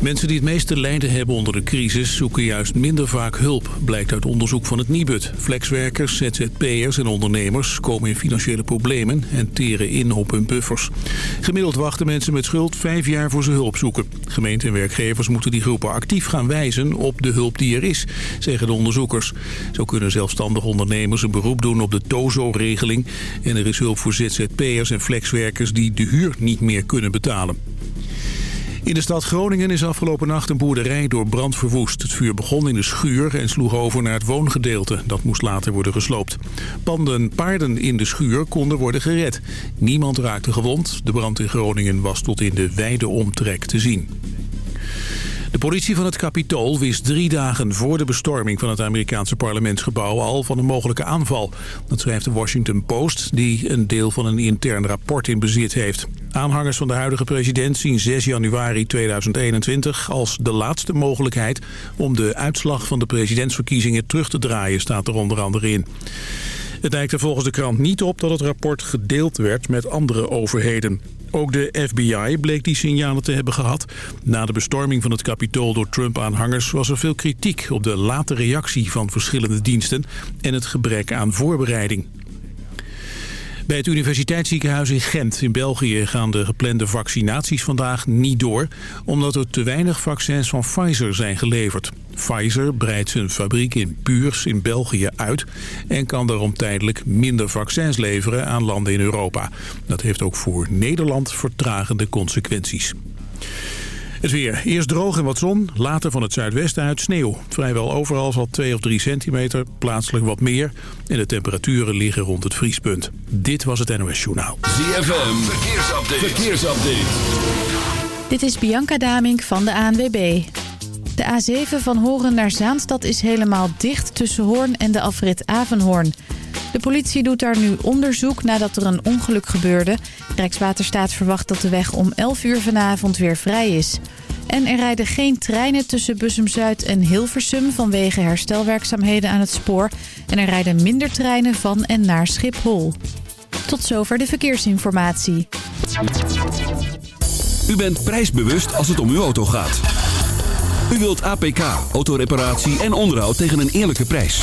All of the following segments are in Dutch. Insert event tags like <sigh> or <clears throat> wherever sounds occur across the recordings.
Mensen die het meeste lijden hebben onder de crisis zoeken juist minder vaak hulp, blijkt uit onderzoek van het Nibud. Flexwerkers, ZZP'ers en ondernemers komen in financiële problemen en teren in op hun buffers. Gemiddeld wachten mensen met schuld vijf jaar voor ze hulp zoeken. Gemeenten en werkgevers moeten die groepen actief gaan wijzen op de hulp die er is, zeggen de onderzoekers. Zo kunnen zelfstandige ondernemers een beroep doen op de TOZO-regeling en er is hulp voor ZZP'ers en flexwerkers die de huur niet meer kunnen betalen. In de stad Groningen is afgelopen nacht een boerderij door brand verwoest. Het vuur begon in de schuur en sloeg over naar het woongedeelte. Dat moest later worden gesloopt. Panden paarden in de schuur konden worden gered. Niemand raakte gewond. De brand in Groningen was tot in de wijde omtrek te zien. De politie van het Capitool wist drie dagen voor de bestorming van het Amerikaanse parlementsgebouw al van een mogelijke aanval. Dat schrijft de Washington Post, die een deel van een intern rapport in bezit heeft. Aanhangers van de huidige president zien 6 januari 2021 als de laatste mogelijkheid om de uitslag van de presidentsverkiezingen terug te draaien, staat er onder andere in. Het lijkt er volgens de krant niet op dat het rapport gedeeld werd met andere overheden. Ook de FBI bleek die signalen te hebben gehad. Na de bestorming van het Capitool door Trump-aanhangers was er veel kritiek op de late reactie van verschillende diensten en het gebrek aan voorbereiding. Bij het universiteitsziekenhuis in Gent in België gaan de geplande vaccinaties vandaag niet door... omdat er te weinig vaccins van Pfizer zijn geleverd. Pfizer breidt zijn fabriek in Puurs in België uit... en kan daarom tijdelijk minder vaccins leveren aan landen in Europa. Dat heeft ook voor Nederland vertragende consequenties. Het weer. Eerst droog en wat zon, later van het zuidwesten uit sneeuw. Vrijwel overal zal 2 of 3 centimeter, plaatselijk wat meer. En de temperaturen liggen rond het vriespunt. Dit was het NOS Journaal. ZFM, verkeersupdate. verkeersupdate. Dit is Bianca Damink van de ANWB. De A7 van Horen naar Zaanstad is helemaal dicht tussen Hoorn en de afrit Avenhoorn. De politie doet daar nu onderzoek nadat er een ongeluk gebeurde. Rijkswaterstaat verwacht dat de weg om 11 uur vanavond weer vrij is. En er rijden geen treinen tussen Bussum-Zuid en Hilversum vanwege herstelwerkzaamheden aan het spoor. En er rijden minder treinen van en naar Schiphol. Tot zover de verkeersinformatie. U bent prijsbewust als het om uw auto gaat. U wilt APK, autoreparatie en onderhoud tegen een eerlijke prijs.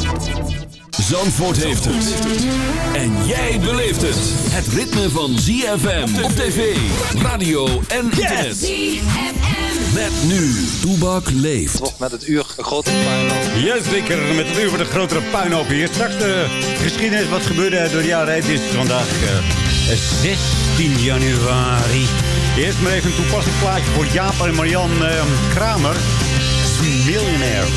Zandvoort heeft het. En jij beleeft het. Het ritme van ZFM op tv, radio en internet. ZFM. Met nu, Toebak leeft. Met het uur grote puinhoop. Jazeker, met het uur voor de grotere puinhoop hier. Straks de geschiedenis, wat gebeurde door de jaren Het is vandaag uh, 16 januari. Eerst maar even een toepasselijk plaatje voor Jaap en Marian uh, Kramer. Millionaire.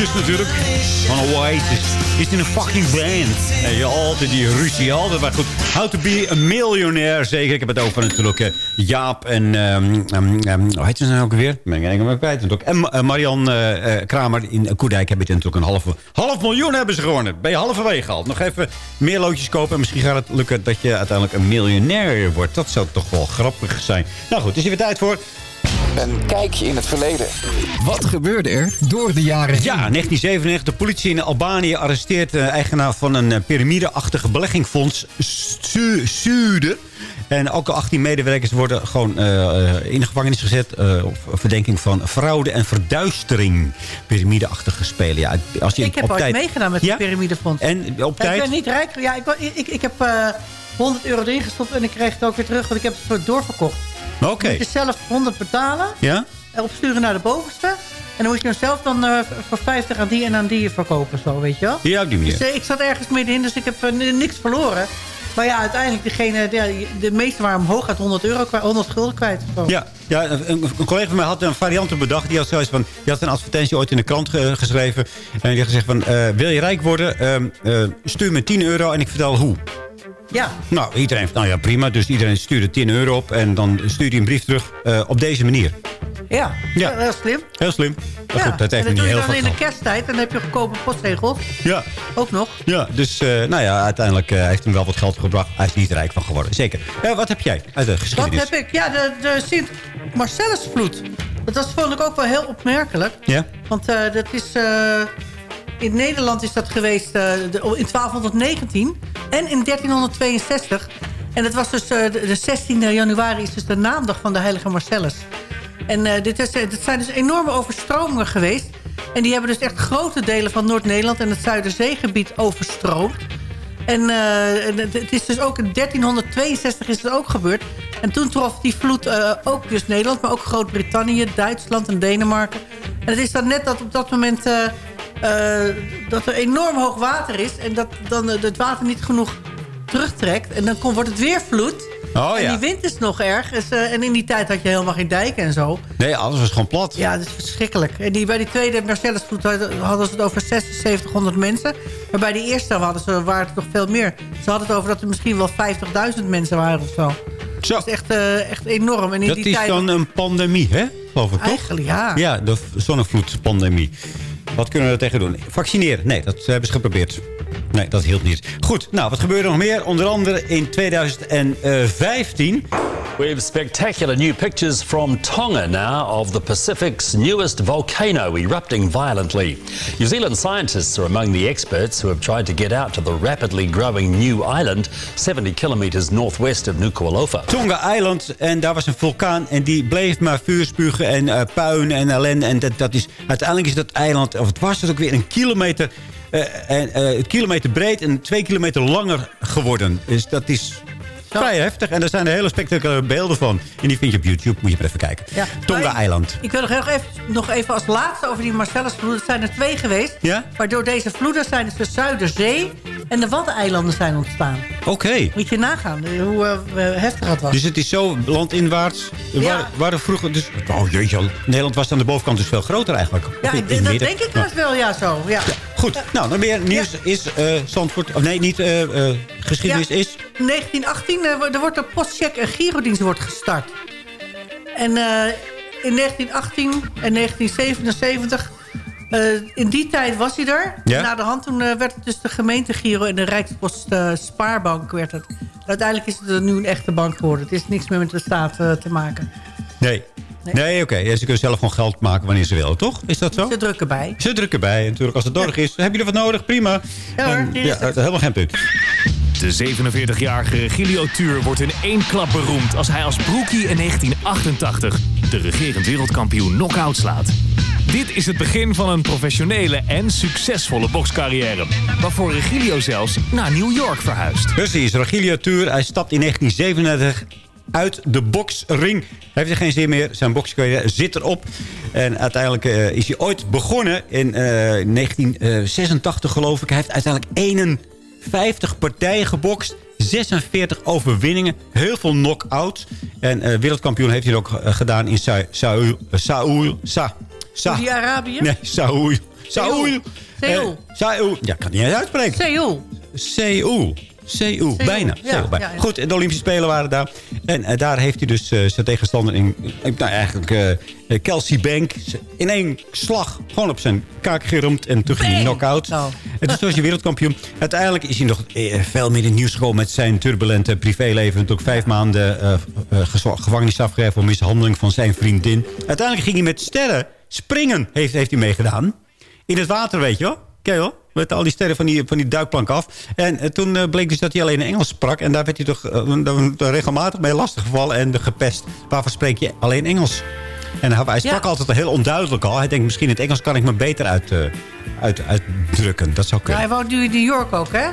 Broertjes natuurlijk. Van Oasis. Is in een fucking band. En je altijd die ruzie, altijd maar goed. How to be a millionaire, zeker. Ik heb het over natuurlijk uh, Jaap en... Um, um, hoe heet ze nou ook weer? Even kwijt. En uh, Marian uh, Kramer in Koedijk hebben het natuurlijk een half, half miljoen hebben ze gewonnen. Ben je halverwege gehaald. Nog even meer loodjes kopen. En misschien gaat het lukken dat je uiteindelijk een miljonair wordt. Dat zou toch wel grappig zijn. Nou goed, is hier weer tijd voor... Een kijkje in het verleden. Wat gebeurde er door de jaren heen? Ja, 1997. De politie in Albanië arresteert de eigenaar van een uh, piramideachtige beleggingsfonds Sude. En ook 18 medewerkers worden gewoon uh, in de gevangenis gezet. Uh, op verdenking van fraude en verduistering. Piramideachtige spelen. Ja, als je ik heb op ooit tijd... meegedaan met het Ja? piramidefonds. En op Ja, tijd... Ik ben niet rijk. Ja, ik, ik, ik, ik heb eh 100 euro erin gestopt en ik kreeg het ook weer terug. Want ik heb het doorverkocht. Oké. Moet je zelf 100 betalen. Ja? en opsturen naar de bovenste. En dan moet je hem zelf dan eh, voor 50 aan die en aan die verkopen. Zo, weet je wel? Ja, op die manier. Dus eh, ik zat ergens middenin, dus ik heb eh, niks verloren. Maar ja, uiteindelijk, degene, de, de meeste waren omhoog uit 100 euro kwijt, 100 gulden kwijt. Zo. Ja, ja een, een collega van mij had een variant bedacht. Die had, zoiets van, die had een advertentie ooit in de krant ge- geschreven. En die had gezegd van, eh, wil je rijk worden? Ehm, eh, stuur me 10 euro en ik vertel hoe. Ja, Nou, iedereen nou ja, prima. Dus iedereen stuurde 10 euro op. En dan stuurde hij een brief terug eh, op deze manier. ja. Ja. heel slim. Heel slim. Maar Ja. goed, dat heeft en dat niet heel veel dan in de kersttijd. En dan heb je goedkope postzegels. Ja, Ook nog. ja, dus eh, nou ja, uiteindelijk eh, heeft hem wel wat geld gebracht. Hij is niet rijk van geworden, zeker. Ja, wat heb jij uit de Wat geschiedenis? heb ik? Ja, de, de Sint Marcellusvloed. Dat was, vond ik ook wel heel opmerkelijk. Ja? Want dat is... in Nederland is dat geweest eh, de- in 1219 en in 1362. En dat was dus eh, de, de 16 januari is dus de naamdag van de heilige Marcellus. En eh, dit, is, zijn dus enorme overstromingen geweest. En die hebben dus echt grote delen van Noord-Nederland... en het Zuiderzeegebied overstroomd. En het is dus ook in 1362 is het ook gebeurd. En toen trof die vloed ook dus Nederland... maar ook Groot-Brittannië, Duitsland en Denemarken. En het is dan net dat op dat moment... dat er enorm hoog water is... en dat dan eh, het water niet genoeg terugtrekt. En dan komt, wordt het weer vloed... Oh en ja. die wind is nog erg. Dus, eh, en in die tijd had je helemaal geen dijken en zo. Nee, alles was gewoon plat. Ja, dat is verschrikkelijk. En die, bij die tweede Marcellusvloed hadden hadden ze het over 7600 mensen. Maar bij die eerste hadden ze, waren het nog veel meer. Ze hadden het over dat er misschien wel 50.000 mensen waren of zo. Zo, Dat is echt, eh, echt enorm. En in dat die is tijd, dan een pandemie, hè? Geloof ik, toch? Eigenlijk, ja. Ja, de zonnevloedspandemie. Wat kunnen we er tegen doen? Vaccineren? Nee, dat hebben ze geprobeerd. Nee, dat hielp niet. Goed, nou, wat gebeurde nog meer? Onder andere in 2015. We have spectacular new pictures from Tonga now of the Pacific's newest volcano erupting violently. New Zealand scientists are among the experts who have tried to get out to the rapidly growing new island 70 kilometers northwest of Nuku'alofa. Tonga Island. En daar was een vulkaan. En die bleef maar vuur spugen en eh, puin en ellende. En dat, dat is, uiteindelijk is dat eiland, of het was het ook weer een kilometer... eh, en, eh, kilometer breed en twee kilometer langer geworden. Dus dat is vrij heftig. En daar zijn er hele spectaculaire beelden van. En die vind je op YouTube. Moet je maar even kijken. Ja. Tonga Maar ik- Eiland. Ik wil nog even, nog even als laatste over die Marcellusvloed. Er zijn er twee geweest. Ja? Waardoor deze vloeden zijn de Zuiderzee en de Waddeneilanden zijn ontstaan. Oké. Moet je nagaan eh, hoe eh, heftig dat was. Dus het is zo landinwaarts. Ja. waren, waren vroeger dus... Oh jeetje, Nederland was aan de bovenkant dus veel groter eigenlijk. ja, in- in dat denk ik dus wel, ja, zo. Ja. Goed, nou, nog meer nieuws is eh Zandvoort... Of nee, niet eh, eh, geschiedenis is... 1918, eh, er wordt een postcheck en girodienst wordt gestart. En eh, in 1918 en 1977, eh, in die tijd was hij er. Ja. Na de hand toen werd het dus de gemeentegiro en de Rijkspost Spaarbank werd het. Uiteindelijk is het nu een echte bank geworden. Het is niks meer met de staat te maken. Nee. Nee. Nee, oké. Ja, ze kunnen zelf gewoon geld maken wanneer ze willen, toch? Is dat zo? Ze drukken bij. Ze drukken bij. Natuurlijk, als het nodig is. Hebben jullie wat nodig? Prima. Ja hoor, En, ja, helemaal geen punt. De 47-jarige Regilio Tuur wordt in één klap beroemd... als hij als broekie in 1988 de regerend wereldkampioen knock-out slaat. Dit is het begin van een professionele en succesvolle bokscarrière... waarvoor Regilio zelfs naar New York verhuist. Precies, Regilio Tuur. Hij stapt in 1937 uit de boksring. Hij heeft er geen zin meer. Zijn bokscarrière zit erop. En uiteindelijk eh, is hij ooit begonnen in eh, 1986 geloof ik. Hij heeft uiteindelijk 51 partijen gebokst. 46 overwinningen. Heel veel knock-outs. En eh, wereldkampioen heeft hij ook eh, gedaan in Sa- Saul. Saul Sa Sa Saudi-Arabië? Nee, Saoul. Saoul. Seoul. Eh, Saoul. Ja, ik kan het niet eens uitspreken. Seoul. Seoul. Seoul, bijna. ja, Seoul, bijna. ja, ja. Goed, de Olympische Spelen waren daar. En eh, daar heeft hij dus eh, zijn tegenstander in... eh, nou, eigenlijk Kelsey Bank... in één slag gewoon op zijn kaak gerumd. En toen ging hij knock-out. Nou. En dus was hij wereldkampioen. Uiteindelijk is hij nog veel meer in het nieuws gekomen... met zijn turbulente privéleven. Toen ook vijf maanden gevangenis afgegeven... voor mishandeling van zijn vriendin. Uiteindelijk ging hij met sterren springen. Heeft, heeft hij meegedaan. In het water, weet je wel. Ken je wel? Met al die sterren van die, van die duikplank af. En eh, toen eh, bleek dus dat hij alleen Engels sprak. En daar werd hij toch daar regelmatig mee lastiggevallen en gepest. Waarvan spreek je alleen Engels? En hij, sprak Ja. altijd heel onduidelijk al. Hij denkt, misschien in het Engels kan ik me beter uit, uit, uitdrukken. Dat zou Ja, kunnen. hij woont nu in New York ook, hè?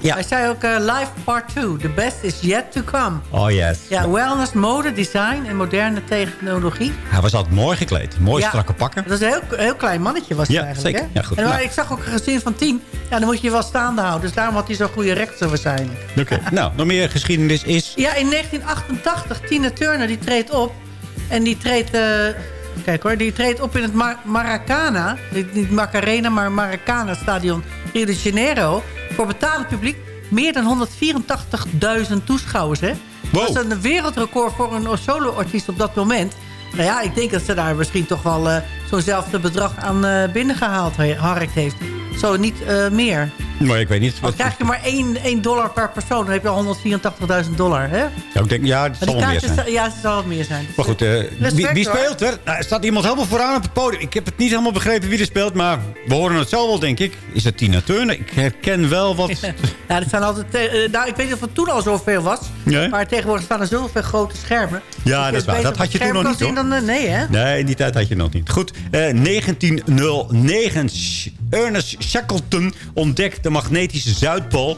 Ja. Hij zei ook eh, live part 2. The best is yet to come. Oh yes. Ja, wellness, mode, design en moderne technologie. Hij was altijd mooi gekleed. Mooi Ja. strakke pakken. Dat is een heel, heel klein mannetje was hij Ja, eigenlijk. zeker. Hè? Ja, goed. En maar Nou. ik zag ook een gezin van tien. Ja, dan moet je je wel staande houden. Dus daarom had hij zo'n goede rechter waarschijnlijk. Oké. <laughs> nou, nog meer geschiedenis is... Ja, in 1988, Tina Turner, die treedt op. En die treedt... eh, kijk hoor, die treedt op in het Mar Maracana. Niet, niet Macarena, maar Maracana stadion Rio de Janeiro. Voor betalend publiek. Meer dan 184.000 toeschouwers, hè? Wow. Dat is een wereldrecord voor een solo-artiest op dat moment. Nou ja, ik denk dat ze daar misschien toch wel eh, zo'nzelfde bedrag aan eh binnengehaald he- harkt heeft. Zo niet eh, meer. Maar ik weet niet. Dan Wat, krijg je maar 1, 1 dollar per persoon. Dan heb je al 184.000 dollar, hè? ja, ik denk, ja, het zal wel meer zijn. ja, het zal meer zijn. Maar goed, eh, wie, wie speelt er? Nou, er staat iemand helemaal vooraan op het podium. Ik heb het niet helemaal begrepen wie er speelt, maar we horen het zo wel, denk ik. Is het Tina Turner? Ik herken wel wat... <laughs> Ja, dat zijn altijd, nou, ik weet niet of het toen al zoveel was. Nee? Maar tegenwoordig staan er zoveel grote schermen. Ja, dat is waar. Dat had je toen nog niet, Dan, nee, hè? Nee, in die tijd had je nog niet. Goed, 1909. Sh- Ernest Shackleton ontdekt de magnetische Zuidpool.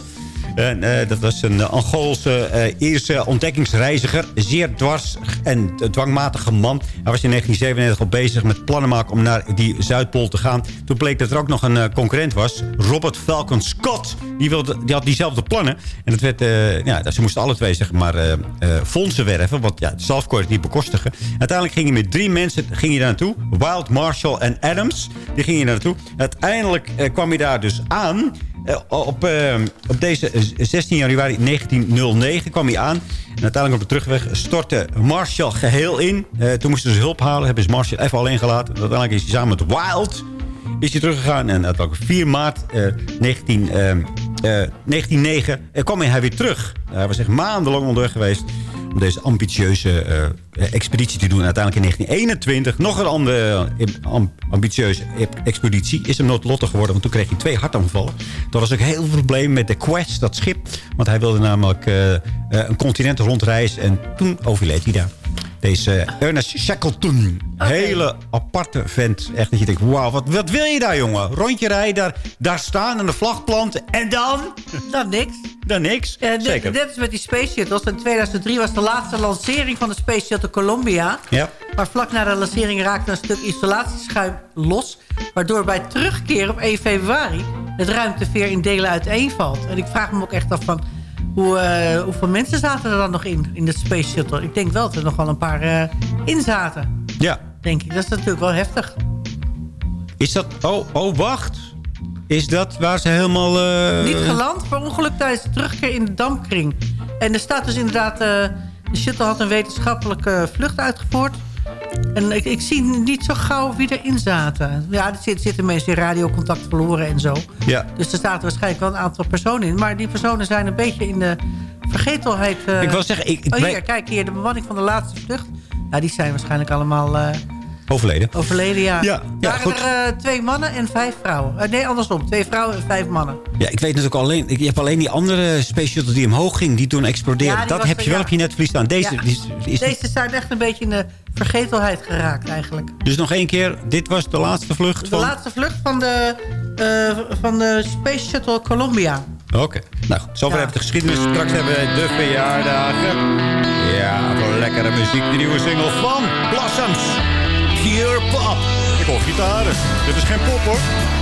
En, eh, dat was een Angoolse eh, eerste ontdekkingsreiziger. Zeer dwars en dwangmatige man. Hij was in 1997 al bezig met plannen maken om naar die Zuidpool te gaan. Toen bleek dat er ook nog een eh, concurrent was. Robert Falcon Scott. Die, wilde, die had diezelfde plannen. En dat werd, eh, ja, ze moesten alle twee zeg maar, eh, eh, fondsen werven. Want ja, zelf kon je het niet bekostigen. Uiteindelijk ging hij met drie mensen ging hij daar naartoe. Wild, Marshall en Adams. Die gingen hier naartoe. Uiteindelijk eh, kwam hij daar dus aan. Eh, op, eh, op deze eh, 16 januari 1909 kwam hij aan. En uiteindelijk op de terugweg stortte Marshall geheel in. Eh, toen moesten ze hulp halen. Hebben ze Marshall even alleen gelaten. Uiteindelijk is hij samen met Wild is hij teruggegaan. En uiteindelijk op 4 maart eh, 19, eh, eh, 1909 eh, kwam hij weer terug. Hij was echt maandenlang onderweg geweest om deze ambitieuze eh, expeditie te doen. En uiteindelijk in 1921 nog een andere eh, am- ambitieuze expeditie. Is hem noodlottig geworden, want toen kreeg hij twee hartaanvallen. Dat was ook heel veel probleem met de Quest, dat schip. Want hij wilde namelijk eh, een continent rondreizen. En toen overleed hij daar. Deze Ernest Shackleton. Hele aparte vent. Echt dat je denkt, wauw, wat, wat wil je daar, jongen? Rondje rijden, daar, daar staan en de vlag planten. En dan? <laughs> Dan niks. Dan niks. Dit, Zeker. dit is met die Space Shuttles. In 2003 was de laatste lancering van de Space Shuttle Columbia. Ja. Maar vlak na de lancering raakte een stuk isolatieschuim los... waardoor bij terugkeer op 1 februari... het ruimteveer in delen uiteenvalt. En ik vraag me ook echt af van... Hoe, eh, hoeveel mensen zaten er dan nog in, in de Space Shuttle? Ik denk wel dat er nog wel een paar eh, in zaten. Ja. Denk ik. Dat is natuurlijk wel heftig. Is dat... Oh, oh, wacht. Is dat waar ze helemaal... eh, Niet geland, per ongeluk tijdens de terugkeer in de dampkring. En er staat dus inderdaad... de shuttle had een wetenschappelijke vlucht uitgevoerd. En ik, ik zie niet zo gauw wie erin zaten. Ja, er zitten, mensen in radiocontact verloren en zo. Ja. Dus er zaten waarschijnlijk wel een aantal personen in. Maar die personen zijn een beetje in de vergetelheid... eh, Ik wil zeggen, ik- ik oh, hier, kijk hier, de bemanning van de laatste vlucht. Ja, die zijn waarschijnlijk allemaal eh, Overleden. overleden, ja. Ja, ja, Waren goed. er eh, twee mannen en vijf vrouwen. Eh, nee, andersom. Twee vrouwen en vijf mannen. Ja, ik weet natuurlijk alleen... Ik, je hebt alleen die andere Space Shuttle die omhoog ging... die toen explodeerde. Ja, die dat heb er, je wel ja. op je netvlies staan. Deze Ja. die is, is Deze zijn echt een beetje in de vergetelheid geraakt eigenlijk. Dus nog één keer. Dit was de laatste vlucht De van... laatste vlucht van de, eh, van de Space Shuttle Columbia. Oké. Nou, goed. zover Ja. hebben we de geschiedenis. Straks hebben we de verjaardagen. Ja, voor lekkere muziek. De nieuwe single van Blossoms. Pop. Ik hoor gitaren. Dit is geen pop, hoor.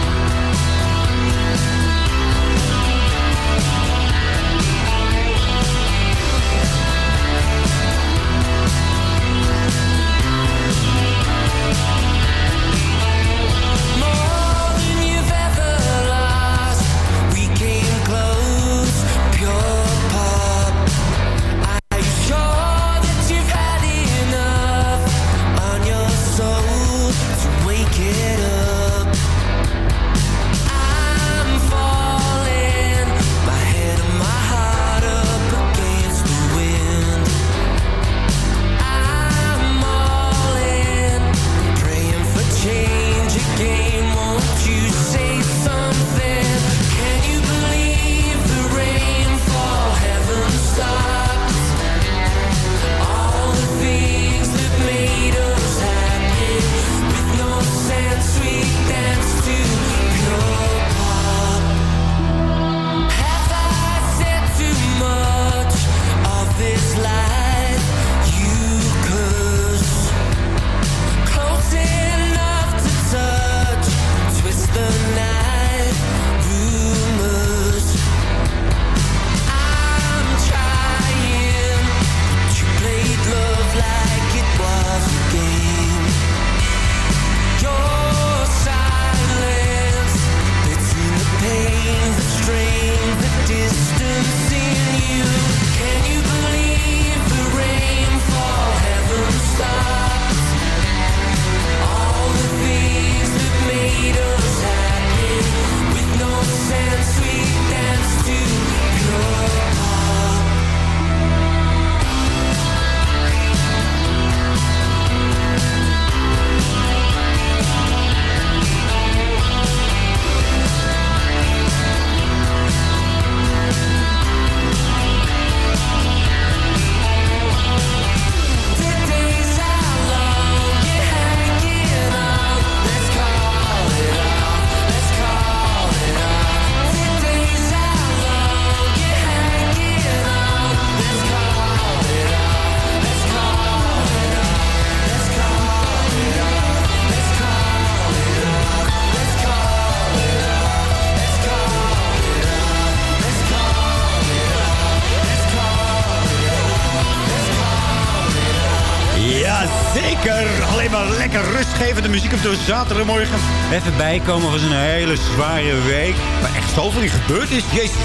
Rustgevende muziek op de zaterdagmorgen. Even bijkomen van een hele zware week. Waar echt zoveel in gebeurd is. Jezus.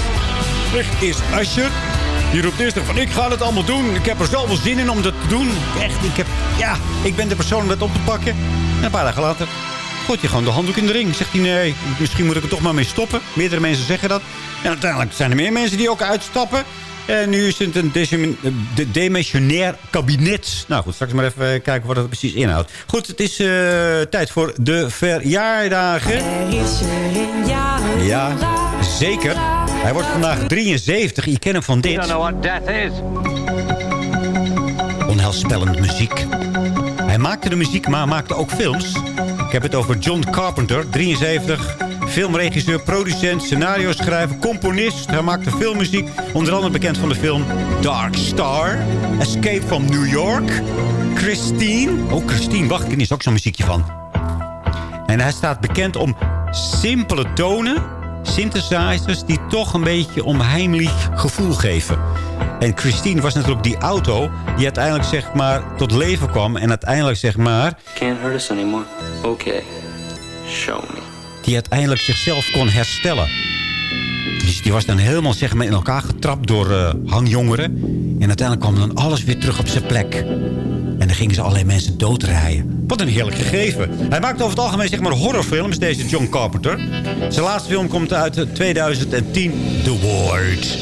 Echt is Asher. Die roept eerst van, ik ga het allemaal doen. Ik heb er zoveel zin in om dat te doen. Echt, ik heb, ja, ik ben de persoon om dat op te pakken. En een paar dagen later gooit je gewoon de handdoek in de ring. Zegt hij, nee, misschien moet ik er toch maar mee stoppen. Meerdere mensen zeggen dat. En uiteindelijk zijn er meer mensen die ook uitstappen. En nu is het een de demissionair kabinet. Nou goed, straks maar even kijken wat het precies inhoudt. Goed, het is uh, tijd voor de verjaardagen. Er is er Ja, zeker. Hij wordt vandaag 73. Je kent hem van dit. Onheilspellend muziek. Hij maakte de muziek, maar maakte ook films. Ik heb het over John Carpenter, 73 filmregisseur, producent, scenario schrijver, componist. Hij maakte filmmuziek. Onder andere bekend van de film Dark Star. Escape from New York. Christine. Oh, Christine. Wacht, ik is ook zo'n muziekje van. En hij staat bekend om simpele tonen. Synthesizers die toch een beetje onheimlich gevoel geven. En Christine was natuurlijk die auto die uiteindelijk zeg maar tot leven kwam. En uiteindelijk zeg maar... Can't hurt us anymore. Okay. Show me die uiteindelijk zichzelf kon herstellen. Dus die was dan helemaal zeg maar, in elkaar getrapt door uh, hangjongeren. En uiteindelijk kwam dan alles weer terug op zijn plek. En dan gingen ze allerlei mensen doodrijden. Wat een heerlijk gegeven. Hij maakt over het algemeen zeg maar horrorfilms, deze John Carpenter. Zijn laatste film komt uit 2010, The Ward.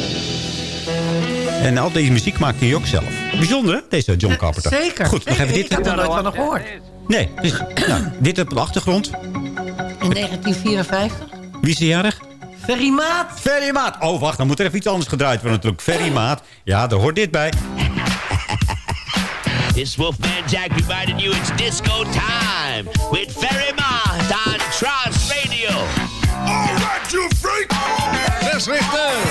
En al deze muziek maakte hij ook zelf. Bijzonder, deze John Carpenter. Zeker. Goed, dan hebben we dit... Ik heb er nooit van gehoord. Nee, dus, nou, dit op de achtergrond. In 1954. Wie is de jarig? Ferry Maat. Ferry Maat. Oh, wacht, dan moet er even iets anders gedraaid worden natuurlijk. Ferry Maat. Ja, daar hoort dit bij. <laughs> This Wolfman Jack reminded you it's disco time with Ferry Maat on Trans Radio. All right, you freak! Zes richters.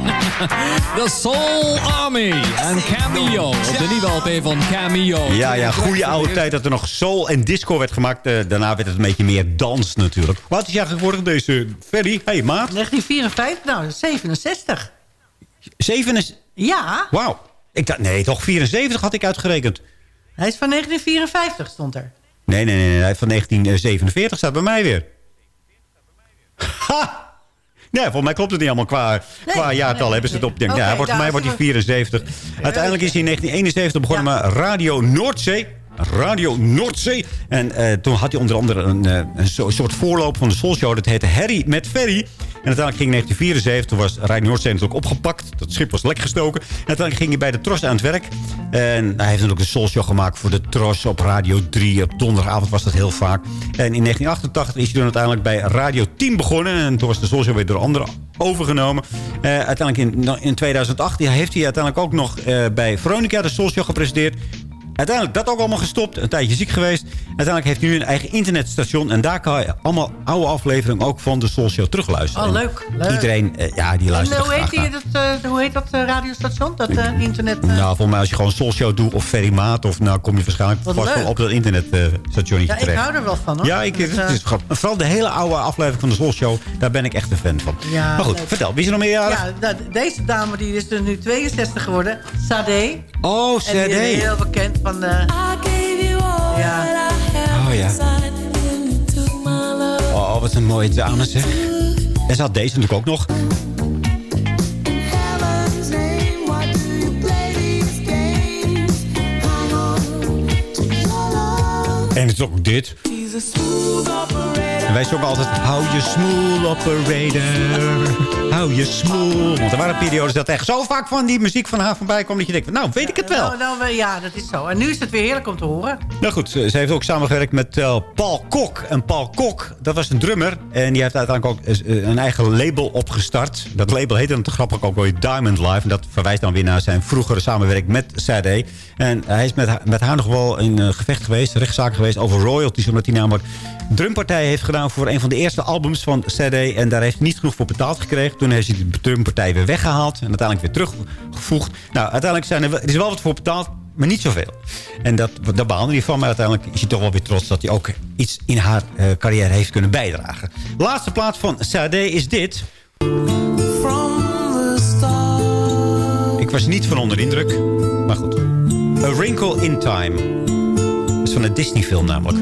<laughs> The Soul Army en Cameo. Op de nieuwe LP van Cameo. Ja, ja, goede oude tijd dat er nog soul en disco werd gemaakt. Uh, daarna werd het een beetje meer dans natuurlijk. Wat is jij geworden deze Ferry? Hey, maat. 1954, nou, 67. 67? Ja. Wauw. Ik dacht, nee, toch 74 had ik uitgerekend. Hij is van 1954, stond er. Nee, nee, nee, hij is van 1947, staat bij mij weer. Ha! Nee, volgens mij klopt het niet allemaal qua, qua jaartal. hebben ze het op. Denk, ja, voor mij wordt hij 74. Uiteindelijk is hij in 1971 begonnen met Radio Noordzee. Radio Noordzee. En uh, toen had hij onder andere een, uh, een soort voorloop van de Soul Show. Dat heette Harry met Ferry. uiteindelijk ging in 1974, was Rijn Noordzee natuurlijk opgepakt. Dat schip was lek gestoken. En uiteindelijk ging hij bij de Tros aan het werk. En hij heeft natuurlijk een soulshow gemaakt voor de Tros op Radio 3. Op donderdagavond was dat heel vaak. En in 1988 is hij toen uiteindelijk bij Radio 10 begonnen. En toen was de soulshow weer door anderen overgenomen. Eh, uiteindelijk in, in 2008 heeft hij uiteindelijk ook nog eh, bij Veronica de soulshow gepresenteerd. Uiteindelijk dat ook allemaal gestopt. Een tijdje ziek geweest. Uiteindelijk heeft hij nu een eigen internetstation. En daar kan je allemaal oude afleveringen ook van de Soul Show terugluisteren. Oh, leuk. leuk. Iedereen, uh, ja, die luistert en, hoe, heet die, dat, uh, hoe heet dat uh, radiostation? Dat internet... Nou, volgens mij als je gewoon Soul Show doet of Ferrymaat... of nou kom je waarschijnlijk vast wel op dat internetstation ja, terecht. ik hou er wel van, hoor. Ja, ik, het is grappig. Vooral de hele oude aflevering van de Soul Show... daar ben ik echt een fan van. Ja, maar goed, leuk. vertel. Wie is er nog meer jarig? Ja, nou, deze dame die is er nu 62 geworden. Sade. Oh, Sade. En die is heel bekend van... Ja. Oh ja. Oh, wat een mooie dame zeg. En ze had deze natuurlijk ook nog. En het is ook dit. En wij zongen altijd, hou je smooth operator. Hou je smooth. Want er waren periodes dat echt zo vaak van die muziek van haar voorbij kwam... dat je denkt, nou, weet ik het wel. Nou, nou, ja, dat is zo. En nu is het weer heerlijk om te horen. Nou goed, ze heeft ook samengewerkt met uh, Paul Kok. En Paul Kok, dat was een drummer. En die heeft uiteindelijk ook een eigen label opgestart. Dat label heette dan te grappig ook wel Diamond Live. En dat verwijst dan weer naar zijn vroegere samenwerking met Sade. En hij is met, met haar nog wel in uh, gevecht geweest, rechtszaak geweest over royalties. Omdat hij namelijk drumpartij heeft gedaan voor een van de eerste albums van Sade. En daar heeft hij niet genoeg voor betaald gekregen. Toen heeft hij de drumpartij weer weggehaald. En uiteindelijk weer teruggevoegd. Nou, uiteindelijk zijn er, er is wel wat voor betaald. Maar niet zoveel. En dat, daar behaalde hij van. Maar uiteindelijk is hij toch wel weer trots dat hij ook iets in haar uh, carrière heeft kunnen bijdragen. Laatste plaats van Sade is dit. Ik was niet van onder de indruk. Maar goed. A Wrinkle in Time. Dat is van een Disney film namelijk.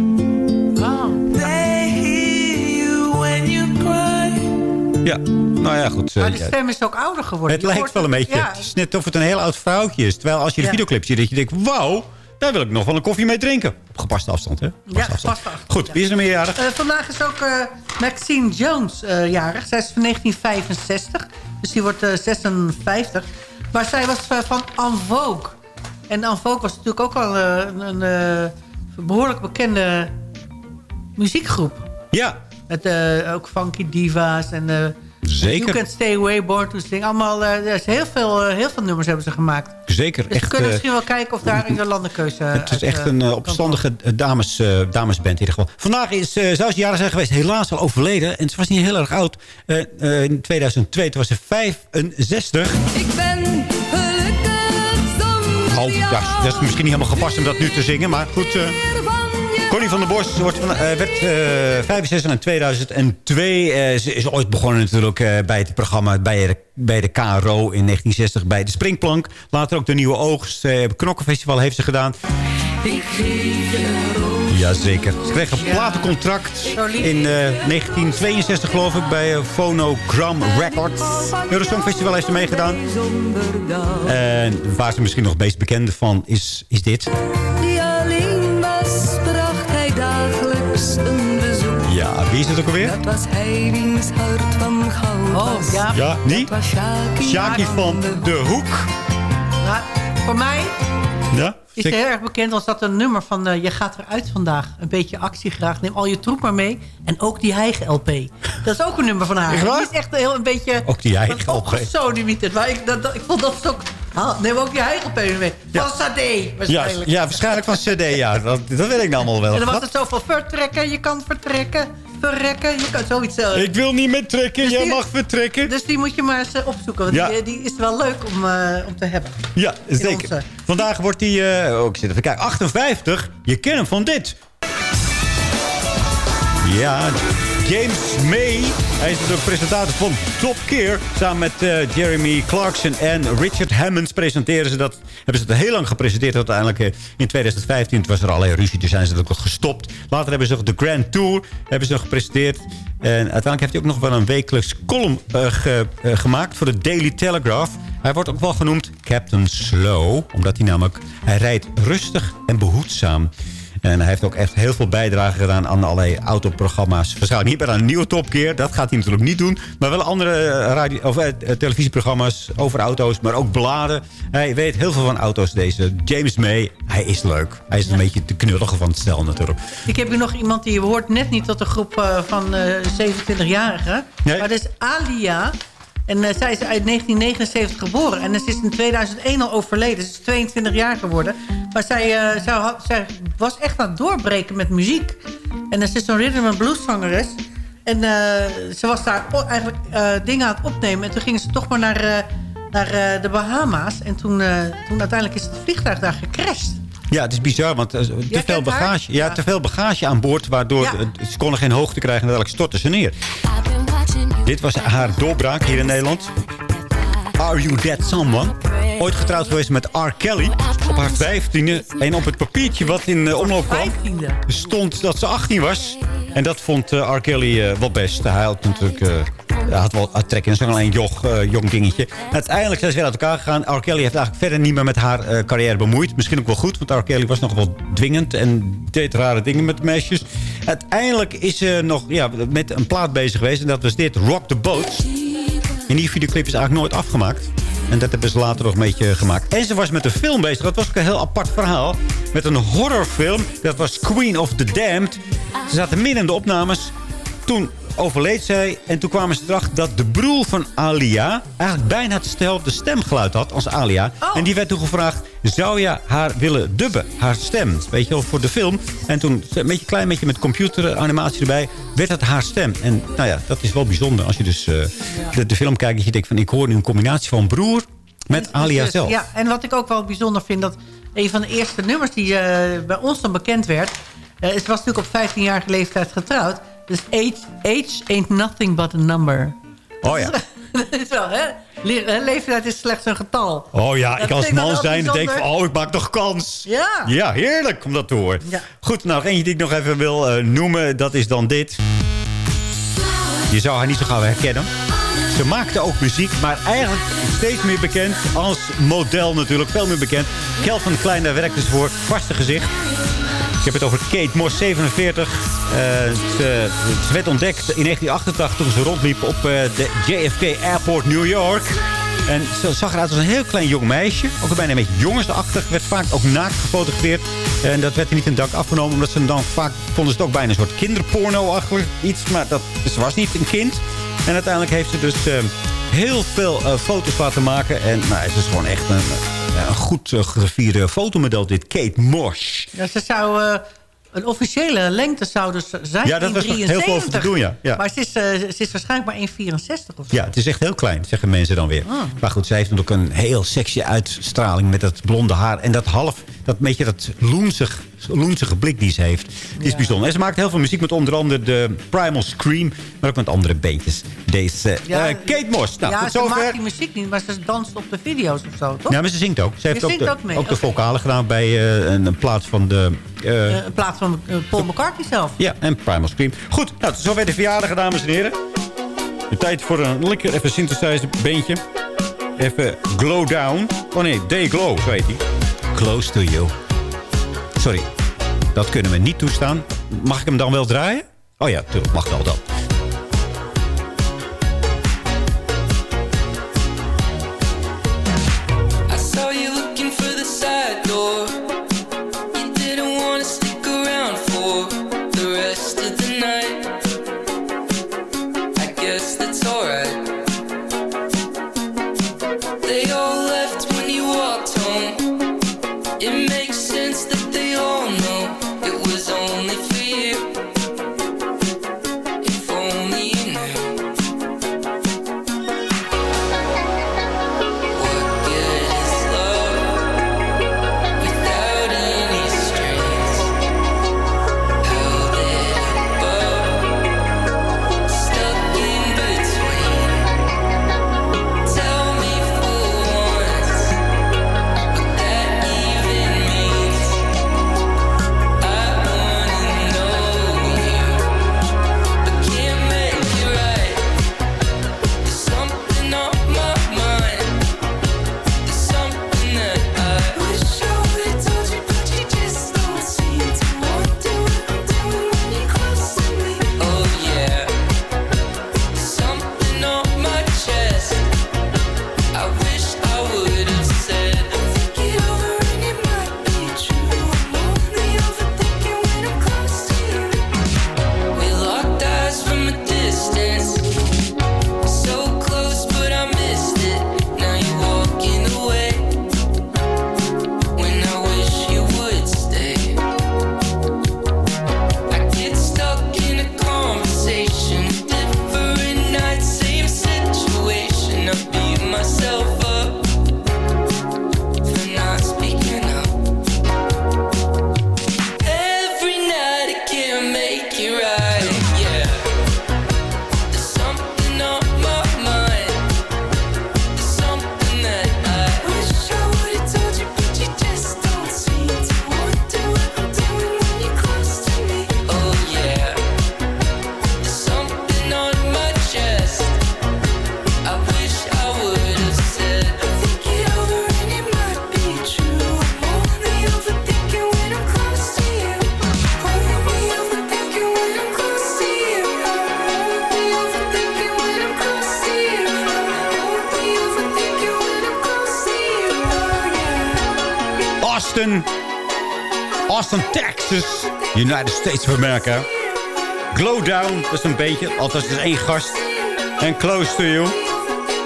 Ja, nou ja, goed. Maar de stem is ook ouder geworden. Het lijkt wel een beetje. Ja. Het is net of het een heel oud vrouwtje is. Terwijl als je de ja. videoclip ziet, dat je denkt... wauw, daar wil ik nog wel een koffie mee drinken. Op gepaste afstand, hè? Gepaste ja, gepaste afstand. Goed, wie is er meer jarig? Uh, vandaag is ook uh, Maxine Jones uh, jarig. Zij is van 1965. Dus die wordt 56. Maar zij was van En Vogue. En En Vogue was natuurlijk ook al een, een behoorlijk bekende muziekgroep. Ja. Met uh, ook funky diva's en uh, Zeker. You Can Stay Away, Born to Sing. Allemaal, uh, er is heel, veel, heel veel nummers hebben ze gemaakt. Zeker. Dus echt, we kunnen misschien wel kijken of daar in de landenkeuze... Het is echt een opstandige dames, damesband in ieder geval. Vandaag is, zou ze jaren zijn geweest, helaas al overleden. En ze was niet heel erg oud. in 2002, toen was ze 65. Ik ben gelukkig zonder Oh, ja, dat is misschien niet helemaal gepast om dat nu te zingen. Maar goed... Connie van der Bos wordt van, uh, werd uh, 65 in 2002. Uh, ze is ooit begonnen natuurlijk bij het programma bij de, bij de KRO in 1960 bij de Springplank. Later ook de Nieuwe Oogst. Knokkenfestival heeft ze gedaan. Jazeker. Ze kreeg een platencontract in 1962 geloof ik bij Phonogram Records. Eurosong Festival heeft ze meegedaan. En waar ze misschien nog het meest bekend van is, is dit. Wie is het ook alweer? Dat was hij wiens hart van goud. Oh, ja. Ja, niet? Sjaki van de Hoek. Nou, voor mij ja, is het heel erg bekend als dat een nummer van... Uh, je gaat eruit vandaag. Een beetje actie graag. Neem al je troep maar mee. En ook die eigen LP. Dat is ook een nummer van haar. Die is echt heel een beetje... Ook die eigen LP. Zo niet. Maar ik, dat, dat, ik vond dat ook... Ah, neem ook die eigen LP mee. Van Sade waarschijnlijk. Ja, ja, waarschijnlijk van Sade. Ja, <laughs> dat, dat weet ik nou allemaal wel. En dan was het zoveel vertrekken. Je kan vertrekken. Verrekken. Je kan zoiets... Uh, ik wil niet meer trekken. Dus jij die, mag vertrekken. Dus die moet je maar eens uh, opzoeken. Want ja. die, die, is wel leuk om, om te hebben. Ja, zeker. Onze... Vandaag wordt die... oh, ik zit even kijken. 58. Je kent hem van dit. Ja, James May. Hij is de presentator van Top Gear. Samen met uh, Jeremy Clarkson en Richard Hammonds presenteren ze dat. Hebben ze het heel lang gepresenteerd. Uiteindelijk uh, in 2015 was er allerlei ruzie. Toen zijn ze ook gestopt. Later hebben ze de Grand Tour hebben ze gepresenteerd. En uiteindelijk heeft hij ook nog wel een wekelijks column ge, gemaakt voor de Daily Telegraph. Hij wordt ook wel genoemd Captain Slow. Omdat hij namelijk... Hij rijdt rustig en behoedzaam. En hij heeft ook echt heel veel bijdrage gedaan aan allerlei autoprogramma's. Waarschijnlijk niet meer aan een nieuwe topkeer. Dat gaat hij natuurlijk niet doen. Maar wel andere eh, radio, of, eh, televisieprogramma's over auto's. Maar ook bladen. Hij weet heel veel van auto's, deze James May. Hij is leuk. Hij is een beetje te knullige van het stel natuurlijk. Ik heb hier nog iemand die hoort net niet tot de groep eh, van eh 27-jarigen. Nee. Maar dat is Alia. En eh, zij is uit 1979 geboren. En ze is in 2001 al overleden. Ze is 22 jaar geworden. Maar zij, eh, zij, was echt aan het doorbreken met muziek. En eh, ze is zo'n rhythm and blues zangeres. En ze was daar eigenlijk dingen aan het opnemen. En toen gingen ze toch maar naar, naar de Bahama's. En toen, toen uiteindelijk is het vliegtuig daar gecrashed. Ja, het is bizar, want eh, te, veel bagage, ja, te veel bagage aan boord... waardoor Ja. ze konden geen hoogte krijgen en uiteindelijk stortten ze neer. Dit was haar doorbraak hier in Nederland. Are You That Someone? Ooit getrouwd geweest met R. Kelly. Op haar vijftiende. En op het papiertje wat in eh, omloop kwam... Stond dat ze 18 was. En dat vond eh, R. Kelly eh, wel best. Hij had natuurlijk... eh, hij had wel trek in alleen jong, eh, jong dingetje. Uiteindelijk zijn ze weer uit elkaar gegaan. R. Kelly heeft eigenlijk verder niet meer met haar carrière bemoeid. Misschien ook wel goed, want R. Kelly was nog wel dwingend... en deed rare dingen met de meisjes. Uiteindelijk is ze nog ja, met een plaat bezig geweest. En dat was dit, Rock the Boat. En die videoclip is eigenlijk nooit afgemaakt. En dat hebben ze later nog een beetje gemaakt. En ze was met een film bezig. Dat was ook een heel apart verhaal. Met een horrorfilm. Dat was Queen of the Damned. Ze zaten midden in de opnames. Toen overleed zij. En toen kwamen ze erachter dat de broer van Alia... eigenlijk bijna hetzelfde stemgeluid had als Alia. En die werd toen gevraagd... zou je haar willen dubben? Haar stem. Weet je wel, voor de film. En toen, een beetje klein beetje met computeranimatie erbij... werd het haar stem. En nou ja, dat is wel bijzonder. Als je dus eh, de, de film kijkt... dat je denkt van... ik hoor nu een combinatie van broer met Alia Dus, zelf. Ja, en wat ik ook wel bijzonder vind... dat een van de eerste nummers die eh, bij ons dan bekend werd... eh het was natuurlijk op 15-jarige leeftijd getrouwd. Dus age, age ain't nothing but a number. Oh ja. dat is <laughs> wel, hè? Le- hè, Leeftijd is slechts een getal. Oh ja, Dat ik als man zijn denk ik bijzonder. van... oh, ik maak nog kans. Ja. Ja, heerlijk om dat te horen. Ja. Goed, nou, eentje die ik nog even wil eh, noemen. Dat is dan dit. Je zou haar niet zo gauw herkennen. Ze maakte ook muziek, maar eigenlijk steeds meer bekend als model natuurlijk. Veel meer bekend. Kelvin Klein, daar werkte ze voor. Vaste gezicht. Ik heb het over Kate Moss, 47. Eh, ze, werd ontdekt in 1988 toen ze rondliep op eh, de JFK Airport New York. En ze zag eruit als een heel klein jong meisje. Ook bijna een beetje jongensachtig. Werd vaak ook naakt gefotografeerd. En dat werd er niet in dank afgenomen. Omdat ze dan vaak vonden ze het ook bijna een soort kinderporno-achtig iets. Maar dat, ze was niet een kind. En uiteindelijk heeft ze dus eh, heel veel eh, foto's laten maken. En nou, het is gewoon echt een, een goed uh, gevierde fotomodel dit. Kate Moss. Ja, ze zou... eh, een officiële lengte zou dus zijn Ja, dat was heel veel over te doen, ja. ja. Maar ze is, uh, ze is waarschijnlijk maar 1,64 of zo. Ja, het is echt heel klein, zeggen mensen dan weer. Ah. Maar goed, zij heeft natuurlijk een heel sexy uitstraling met dat blonde haar. En dat half, dat beetje dat loenzig, loenzige blik die ze heeft. Die is bijzonder. En ze maakt heel veel muziek met onder andere de Primal Scream. Maar ook met andere beentjes. Deze Ja, uh, Kate Moss. Nou, ja, tot ze maakt die muziek niet, maar ze danst op de video's of zo, toch? Ja, maar ze zingt ook. Ze heeft ook, de, ook de vocalen gedaan bij uh, een, een plaats van de... Uh, in plaats van Paul McCartney zelf. Ja, en Primal Scream. Goed, nou, tot zover de verjaardag, dames en heren. De tijd voor een lekker even synthesizer beentje. Even Glow Down. Oh nee, Day Glow, zo heet hij. Close to You. Sorry, dat kunnen we niet toestaan. Mag ik hem dan wel draaien? Oh ja, tuurlijk, mag wel dan. United States of America. Glow Down, dat is een beetje. Althans, is één gast. En Close to You.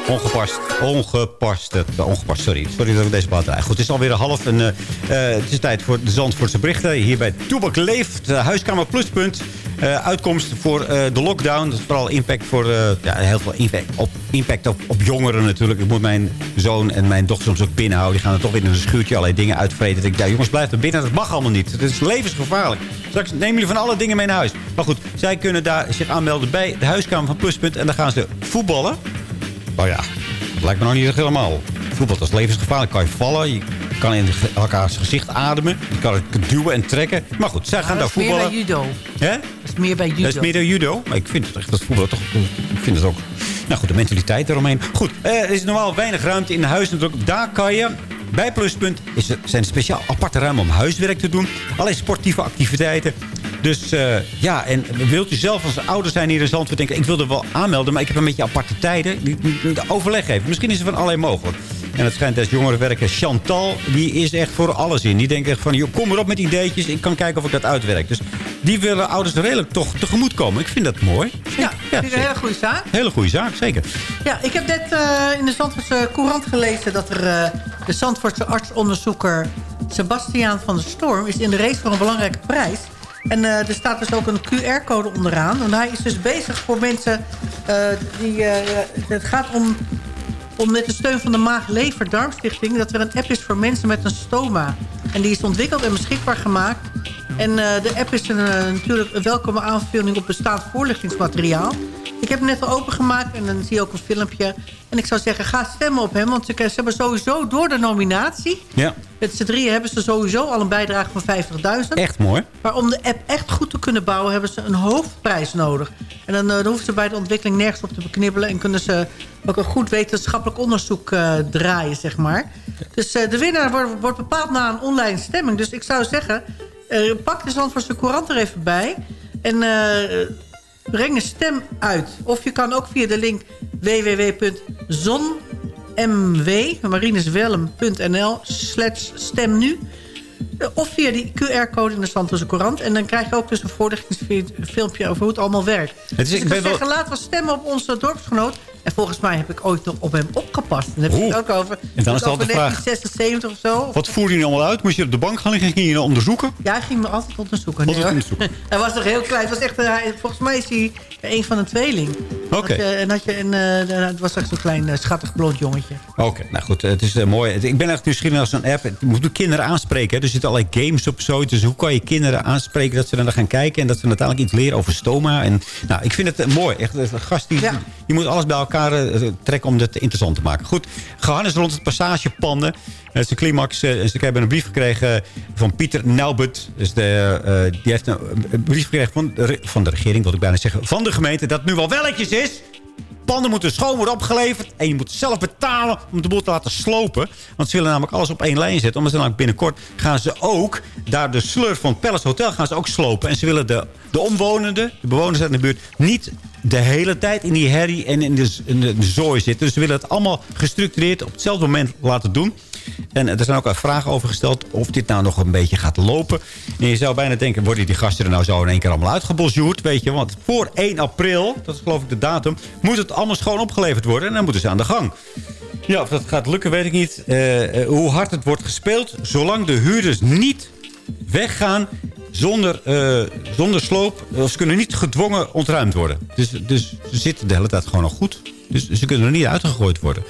Ongepast. Ongepast. eh, ongepast, sorry. Sorry dat ik deze plaat draai. Goed, het is alweer half. En, eh, eh, het is tijd voor de Zandvoortse berichten. Hier bij Toebak Leeft. Huiskamer Pluspunt. Eh, uitkomst voor de lockdown. Dat is vooral impact voor... ja, heel veel impact op, impact op, op jongeren natuurlijk. Ik moet mijn zoon en mijn dochter soms ook binnenhouden. Die gaan er toch weer in een schuurtje allerlei dingen uitvreten. Denk ik, ja, jongens, blijf er binnen. Dat mag allemaal niet. Het is levensgevaarlijk. Straks nemen jullie van alle dingen mee naar huis. Maar goed, zij kunnen daar zich aanmelden bij de huiskamer van Pluspunt. En dan gaan ze voetballen. Nou ja, dat lijkt me nog niet echt helemaal. Voetbal dat is levensgevaarlijk. Kan je vallen, je kan in elkaars gezicht ademen. Je kan het duwen en trekken. Maar goed, zij gaan daar dat is meer voetballen. bij judo. Hè? Dat is meer bij judo. Dat is meer de judo. Maar ik vind het echt, dat voetbal toch... Ik vind het ook... Nou goed, de mentaliteit eromheen. Goed, eh, er is normaal weinig ruimte in huis natuurlijk. Daar kan je... Bij Pluspunt is er, zijn speciaal aparte ruimte om huiswerk te doen. Allerlei sportieve activiteiten. Dus eh, ja, en wilt u zelf als ouder zijn hier in Zandvoort denken... ik wil er wel aanmelden, maar ik heb een beetje aparte tijden. Overleg even. Misschien is er van allerlei mogelijk. En het schijnt als jongerenwerker Chantal, die is echt voor alles in. Die denkt echt van, joh, kom erop met ideetjes. Ik kan kijken of ik dat uitwerk. Dus die willen ouders redelijk toch tegemoet komen. Ik vind dat mooi. Ja, dat is een hele goede zaak. Hele goede zaak, zeker. Ja, ik heb net eh, in de Zandvoortse Courant gelezen... dat er eh, de Zandvoortse artsonderzoeker Sebastiaan van der Storm... is in de race voor een belangrijke prijs. En eh, er staat dus ook een QR-code onderaan. En hij is dus bezig voor mensen die... het gaat om, om met de steun van de Maag-Lever-Darmstichting... dat er een app is voor mensen met een stoma. En die is ontwikkeld en beschikbaar gemaakt... En eh, de app is een, eh, natuurlijk een welkome aanvulling op bestaand voorlichtingsmateriaal. Ik heb hem net al opengemaakt en dan zie je ook een filmpje. En ik zou zeggen, ga stemmen op hem. Want ze, ze hebben sowieso door de nominatie... Ja, met z'n drieën hebben ze sowieso al een bijdrage van 50.000. echt mooi. Maar om de app echt goed te kunnen bouwen... hebben ze een hoofdprijs nodig. En dan, eh, dan hoeven ze bij de ontwikkeling nergens op te beknibbelen... en kunnen ze ook een goed wetenschappelijk onderzoek draaien, zeg maar. Dus de winnaar wordt, wordt bepaald na een online stemming. Dus ik zou zeggen, eh, pak de Zandvoortse Courant er even bij... en eh, breng een stem uit. Of je kan ook via de link www.zonmw, slash stem nu... Eh, Of via die QR-code in de Zandvoortse Courant. En dan krijg je ook dus een voorlichtingsfilmpje over hoe het allemaal werkt. Het is- dus ik ben wel- zeggen, laten we stemmen op onze dorpsgenoot. En volgens mij heb ik ooit nog op hem opgepast. En heb je het ook over, En dan is altijd de vraag- 1976 of zo. Wat voerde je allemaal uit? Moest je op de bank gaan liggen? Ging je nou onderzoeken? Ja, hij ging me altijd onderzoeken. Onderzoeken. <laughs> hij was nog heel klein. Het was echt, eh, volgens mij is hij een van de tweeling. Oké. En, had je, en eh, het was echt zo'n klein eh, schattig blond jongetje. Oké, nou goed, het is mooi. Ik ben echt nieuwsgierig naar zo'n app. Je moet kinderen aanspreken. Hè? Er zitten allerlei games op zo. Dus hoe kan je kinderen aanspreken dat ze dan gaan kijken... en dat ze uiteindelijk iets leren over stoma. En, nou, ik vind het mooi. Echt, een gast die, je moet alles bij elkaar eh, trekken om dit interessant te maken. Goed, gehannes rond het passagepanden. Het is de climax. eh, dus ik heb een brief gekregen van Pieter Naubut. Dus de, eh, die heeft een, brief gekregen van de, regering, wil ik bijna zeggen. Van de gemeente, dat het nu wel welletjes is. Panden moeten schoon worden opgeleverd. En je moet zelf betalen om de boel te laten slopen. Want ze willen namelijk alles op één lijn zetten. Omdat ze namelijk binnenkort gaan ze ook... daar de slur van het Palace Hotel gaan ze ook slopen. En ze willen de, de omwonenden, de bewoners uit de buurt... niet de hele tijd in die herrie en in de, in de zooi zitten. Dus ze willen het allemaal gestructureerd op hetzelfde moment laten doen. En er zijn ook vragen over gesteld of dit nou nog een beetje gaat lopen. En je zou bijna denken, worden die gasten er nou zo in één keer allemaal uitgebonjourd? Weet je, want voor 1 april, dat is geloof ik de datum... moet het allemaal schoon opgeleverd worden en dan moeten ze aan de gang. Ja, of dat gaat lukken, weet ik niet. Eh, eh, hoe hard het wordt gespeeld, zolang de huurders niet weggaan zonder, eh, zonder sloop. Ze kunnen niet gedwongen ontruimd worden. Dus, dus ze zitten de hele tijd gewoon nog goed. Dus ze kunnen er niet uitgegooid worden.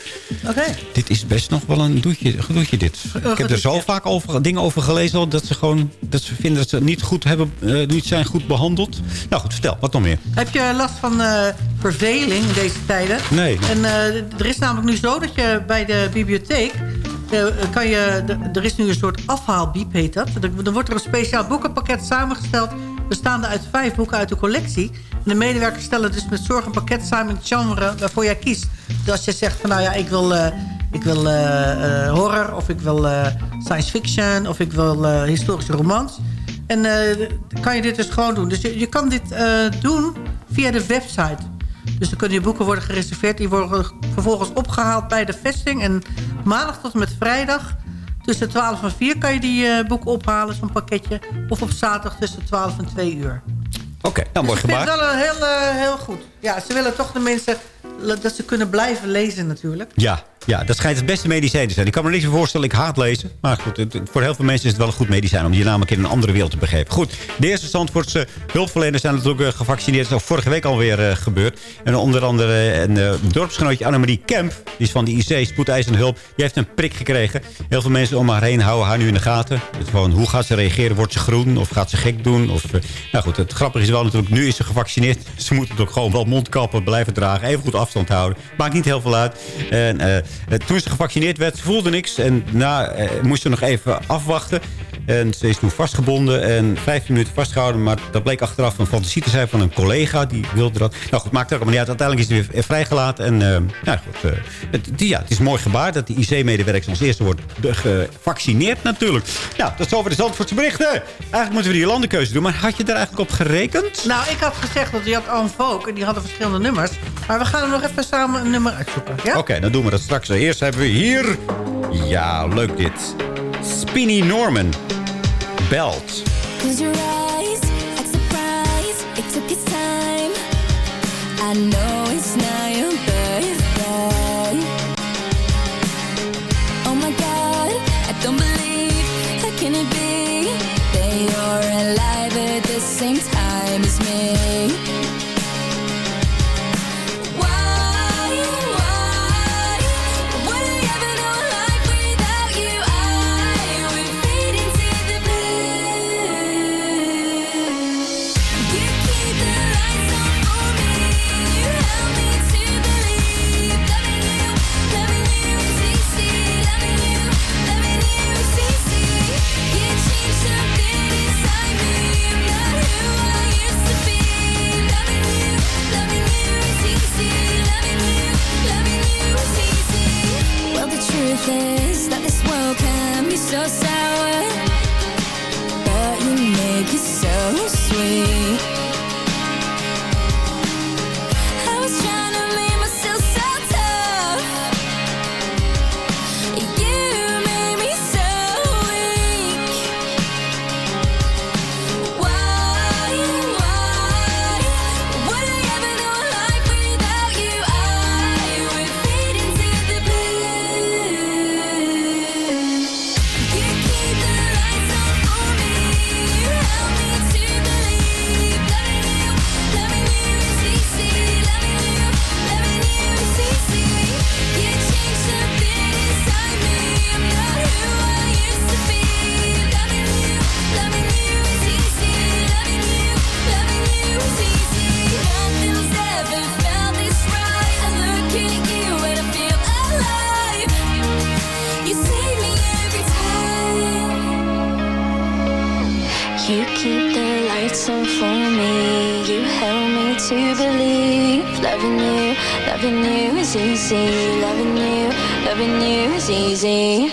Oké. Dit is best nog wel een doetje, gedoetje dit. Ik heb er zo vaak over, dingen over gelezen al dat ze gewoon dat ze vinden dat ze niet goed hebben, eh, niet zijn goed behandeld. Nou goed, vertel, wat nog meer? Heb je last van eh, verveling in deze tijden? Nee. En eh, er is namelijk nu zo dat je bij de bibliotheek... kan je, er is nu een soort afhaalbiep, heet dat. Dan wordt er een speciaal boekenpakket samengesteld... bestaande uit vijf boeken uit de collectie. En de medewerkers stellen dus met zorg een pakket samen in het genre waarvoor jij kiest. Dus als je zegt van nou ja, ik wil, eh, ik wil eh, eh, horror... of ik wil science fiction of ik wil historische romans... En kan je dit dus gewoon doen. Dus je, je kan dit doen via de website. Dus dan kunnen je boeken worden gereserveerd. Die worden vervolgens opgehaald bij de vesting. En maandag tot en met vrijdag Tussen 12 en 4 kan je die eh, boeken ophalen, zo'n pakketje. Of op zaterdag tussen 12 en 2 uur. Oké, nou mooi Ik vind gemaakt. het wel een heel, eh, heel goed. Ja, ze willen toch de mensen dat ze kunnen blijven lezen natuurlijk. Ja, ja, dat schijnt het beste medicijn te zijn. Ik kan me niks meer voorstellen, ik haat lezen. Maar goed, het- voor heel veel mensen is het wel een goed medicijn... om je namelijk in een andere wereld te begeven. Goed, de eerste Zandvoortse hulpverleners zijn natuurlijk eh, gevaccineerd. Dat is vorige week alweer uh, gebeurd. En onder andere een uh, dorpsgenootje Annemarie Kemp... die is van de IC, spoedeisende hulp... die heeft een prik gekregen. Heel veel mensen om haar heen houden haar nu in de gaten. Hoe gaat ze reageren? Wordt ze groen of gaat ze gek doen? Of, nou goed, het grappige is wel natuurlijk... nu is ze gevaccineerd. Ze het ook gewoon wel mondkappen blijven dragen. Even goed afstand houden. Maakt niet heel veel uit. En toen ze gevaccineerd werd, voelde niks. En na uh, moest ze nog even afwachten. En ze is toen vastgebonden en 15 minuten vastgehouden. Maar dat bleek achteraf een fantasie te zijn van een collega. Die wilde dat. Nou goed, maakt ook maar niet uit. Uiteindelijk is ze weer vrijgelaten. En uh, nou goed, uh, het, ja, het is een mooi gebaar dat die IC-medewerker als eerste wordt gevaccineerd natuurlijk. Nou, dat is over de Zandvoortse berichten. Eigenlijk moeten we die landenkeuze doen. Maar had je daar eigenlijk op gerekend? Nou, ik had gezegd dat die had Anne Volk. En die hadden verschillende nummers. Maar we gaan er nog even samen een nummer uitzoeken. Ja? Oké, okay, dan doen we dat straks. Eerst hebben we hier... Ja, leuk dit. Spinny Norman. Belt. Close your so sour But you make it so sweet to believe. Loving you, loving you is easy. Loving you, loving you is easy.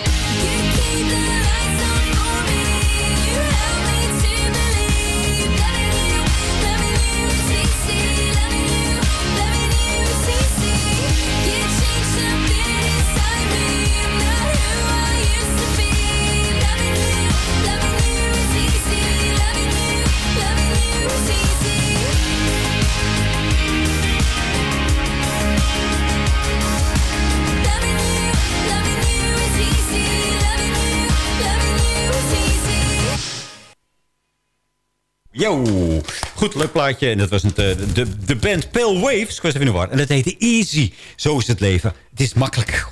Goed, leuk plaatje. En dat was het, uh, de, de band Pale Waves. Ik was even in. En dat heette Easy. Zo is het leven. Het is makkelijk.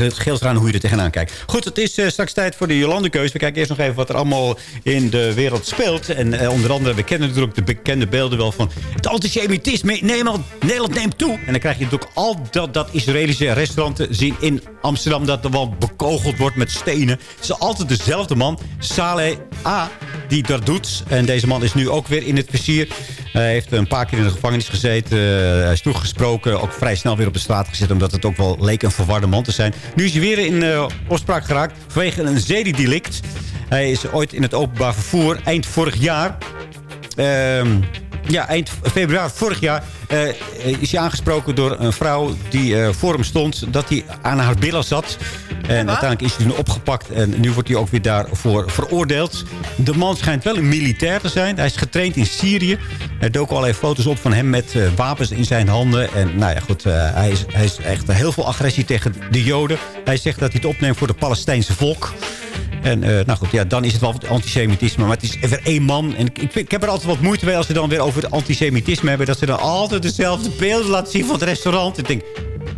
Het scheelt eraan hoe je er tegenaan kijkt. Goed, het is uh, straks tijd voor de Jolandekeus. We kijken eerst nog even wat er allemaal in de wereld speelt. En uh, onder andere, we kennen natuurlijk de bekende beelden wel van... het antisemitisme. Nederland, Nederland neemt toe. En dan krijg je natuurlijk al dat, dat Israëlische restaurant te zien in Amsterdam... dat er wel bekogeld wordt met stenen. Het is altijd dezelfde man, Saleh A, die dat doet. En deze man is nu ook weer in het vizier. Hij heeft een paar keer in de gevangenis gezeten. Uh, hij is toegesproken, ook vrij snel weer op de straat gezet... omdat het ook wel leek een verwarde man te zijn. Nu is hij weer in uh, opspraak geraakt vanwege een zedendelict. Hij is ooit in het openbaar vervoer eind vorig jaar... Uh, ja, eind februari vorig jaar uh, is hij aangesproken door een vrouw die uh, voor hem stond... dat hij aan haar billen zat. En uiteindelijk is hij toen opgepakt. En nu wordt hij ook weer daarvoor veroordeeld. De man schijnt wel een militair te zijn. Hij is getraind in Syrië. Er doken allerlei foto's op van hem met eh, wapens in zijn handen. En nou ja, goed, eh, hij, is, hij is echt heel veel agressie tegen de Joden. Hij zegt dat hij het opneemt voor het Palestijnse volk. En eh, nou goed, ja, dan is het wel wat antisemitisme. Maar het is weer één man. En ik, ik, ik heb er altijd wat moeite mee als ze dan weer over het antisemitisme hebben. Dat ze dan altijd dezelfde beelden laten zien van het restaurant. Ik denk,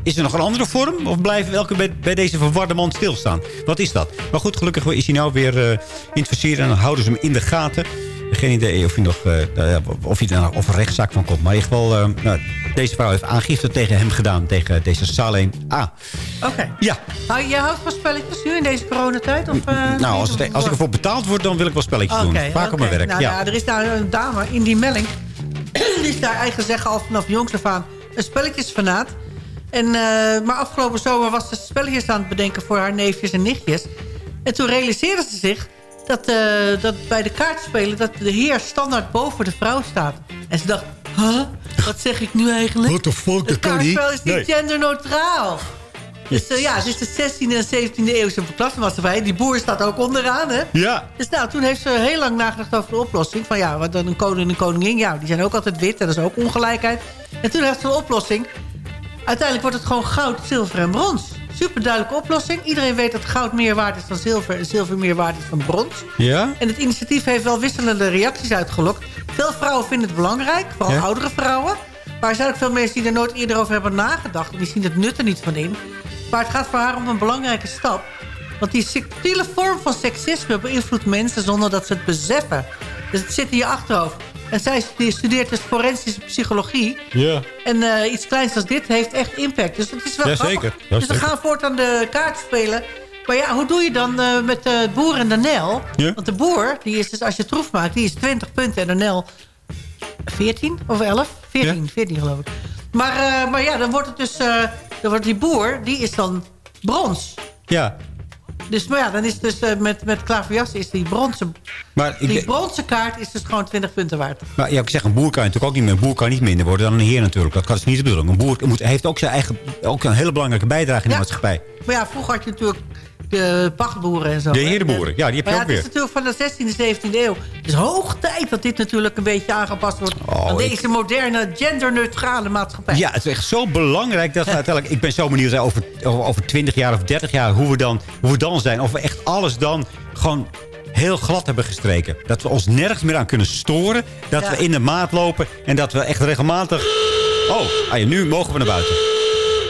is er nog een andere vorm? Of blijven welke bij, bij deze verwarde man stilstaan? Wat is dat? Maar goed, gelukkig is hij nou weer uh, in het versieren. En dan houden ze hem in de gaten. Geen idee of hij nog uh, of hij er nog of een rechtszaak van komt. Maar in ieder geval, uh, nou, deze vrouw heeft aangifte tegen hem gedaan. Tegen deze Salem A. Oké. Okay. Ja. Hou je houdt van spelletjes nu in deze coronatijd? Of, nou, als, het, als ik ervoor betaald word, dan wil ik wel spelletjes okay, doen. Vaak okay. op mijn werk. Nou, ja. ja. er is daar een dame in die melding. <clears throat> die is daar eigen zeggen al vanaf jongs af aan een spelletjesfanaat. En, uh, maar afgelopen zomer was ze spelletjes aan het bedenken voor haar neefjes en nichtjes. En toen realiseerde ze zich dat, uh, dat bij de kaartspelen... dat de heer standaard boven de vrouw staat. En ze dacht, huh? wat zeg ik nu eigenlijk? What the fuck, Het kaartspel is niet nee. genderneutraal. Dus uh, ja, het is de 16e en 17e eeuwse klassenmaatschappij. Die boer staat ook onderaan, hè? Ja. Dus nou, toen heeft ze heel lang nagedacht over de oplossing. Van ja, wat dan een koning en een koningin. Ja, die zijn ook altijd wit en dat is ook ongelijkheid. En toen heeft ze een oplossing. Uiteindelijk wordt het gewoon goud, zilver en brons. Super duidelijke oplossing. Iedereen weet dat goud meer waard is dan zilver... en zilver meer waard is dan brons. Ja? En het initiatief heeft wel wisselende reacties uitgelokt. Veel vrouwen vinden het belangrijk, vooral ja? oudere vrouwen. Maar er zijn ook veel mensen die er nooit eerder over hebben nagedacht... en die zien het nut er niet van in. Maar het gaat voor haar om een belangrijke stap. Want die subtiele vorm van seksisme beïnvloedt mensen zonder dat ze het beseffen. Dus het zit in je achterhoofd. En zij studeert dus forensische psychologie. Ja. En uh, iets kleins als dit heeft echt impact. Dus het is wel ja, zeker. Ja, dus we gaan voortaan de kaart spelen. Maar ja, hoe doe je dan uh, met de uh, boer en de Nel? Ja? Want de boer, die is dus als je troef maakt, die is 20 punten. En de Nel 14 of 11? 14, ja. 14 geloof ik. Maar, uh, maar ja, dan wordt het dus... dan wordt die boer, die is dan brons. Ja. Dus maar ja, dan is dus uh, met, met klaverjassen is die bronzen, maar ik, die bronzen kaart is dus gewoon 20 punten waard. Maar ja, ik zeg, een boer kan natuurlijk ook niet meer. Een boer kan niet minder worden dan een heer natuurlijk. Dat kan dus niet de bedoeling. Een boer moet, heeft ook, zijn eigen, ook een hele belangrijke bijdrage in ja. de maatschappij. Maar ja, vroeger had je natuurlijk de pachtboeren en zo. De herenboeren, ja, die heb je ook weer. Het is natuurlijk van de 16e, 17e eeuw. Het is hoog tijd dat dit natuurlijk een beetje aangepast wordt... Oh, aan deze ik... moderne, genderneutrale maatschappij. Ja, het is echt zo belangrijk dat we uiteindelijk... Ik ben zo benieuwd over, over 20 jaar of 30 jaar hoe we, dan, hoe we dan zijn. Of we echt alles dan gewoon heel glad hebben gestreken. Dat we ons nergens meer aan kunnen storen. Dat ja. we in de maat lopen. En dat we echt regelmatig... Oh, ah ja, nu mogen we naar buiten.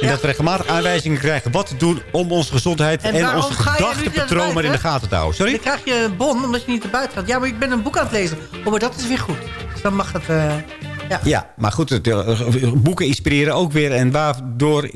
En dat we regelmatig aanwijzingen krijgen wat te doen om onze gezondheid en, en onze gedachtepatroon maar in de gaten te houden. Sorry? Dan krijg je een bon omdat je niet naar buiten gaat. Ja, maar ik ben een boek aan het lezen. Oh, maar dat is weer goed. Dus dan mag het... Uh, ja. ja, maar goed, het, uh, boeken inspireren ook weer. En waardoor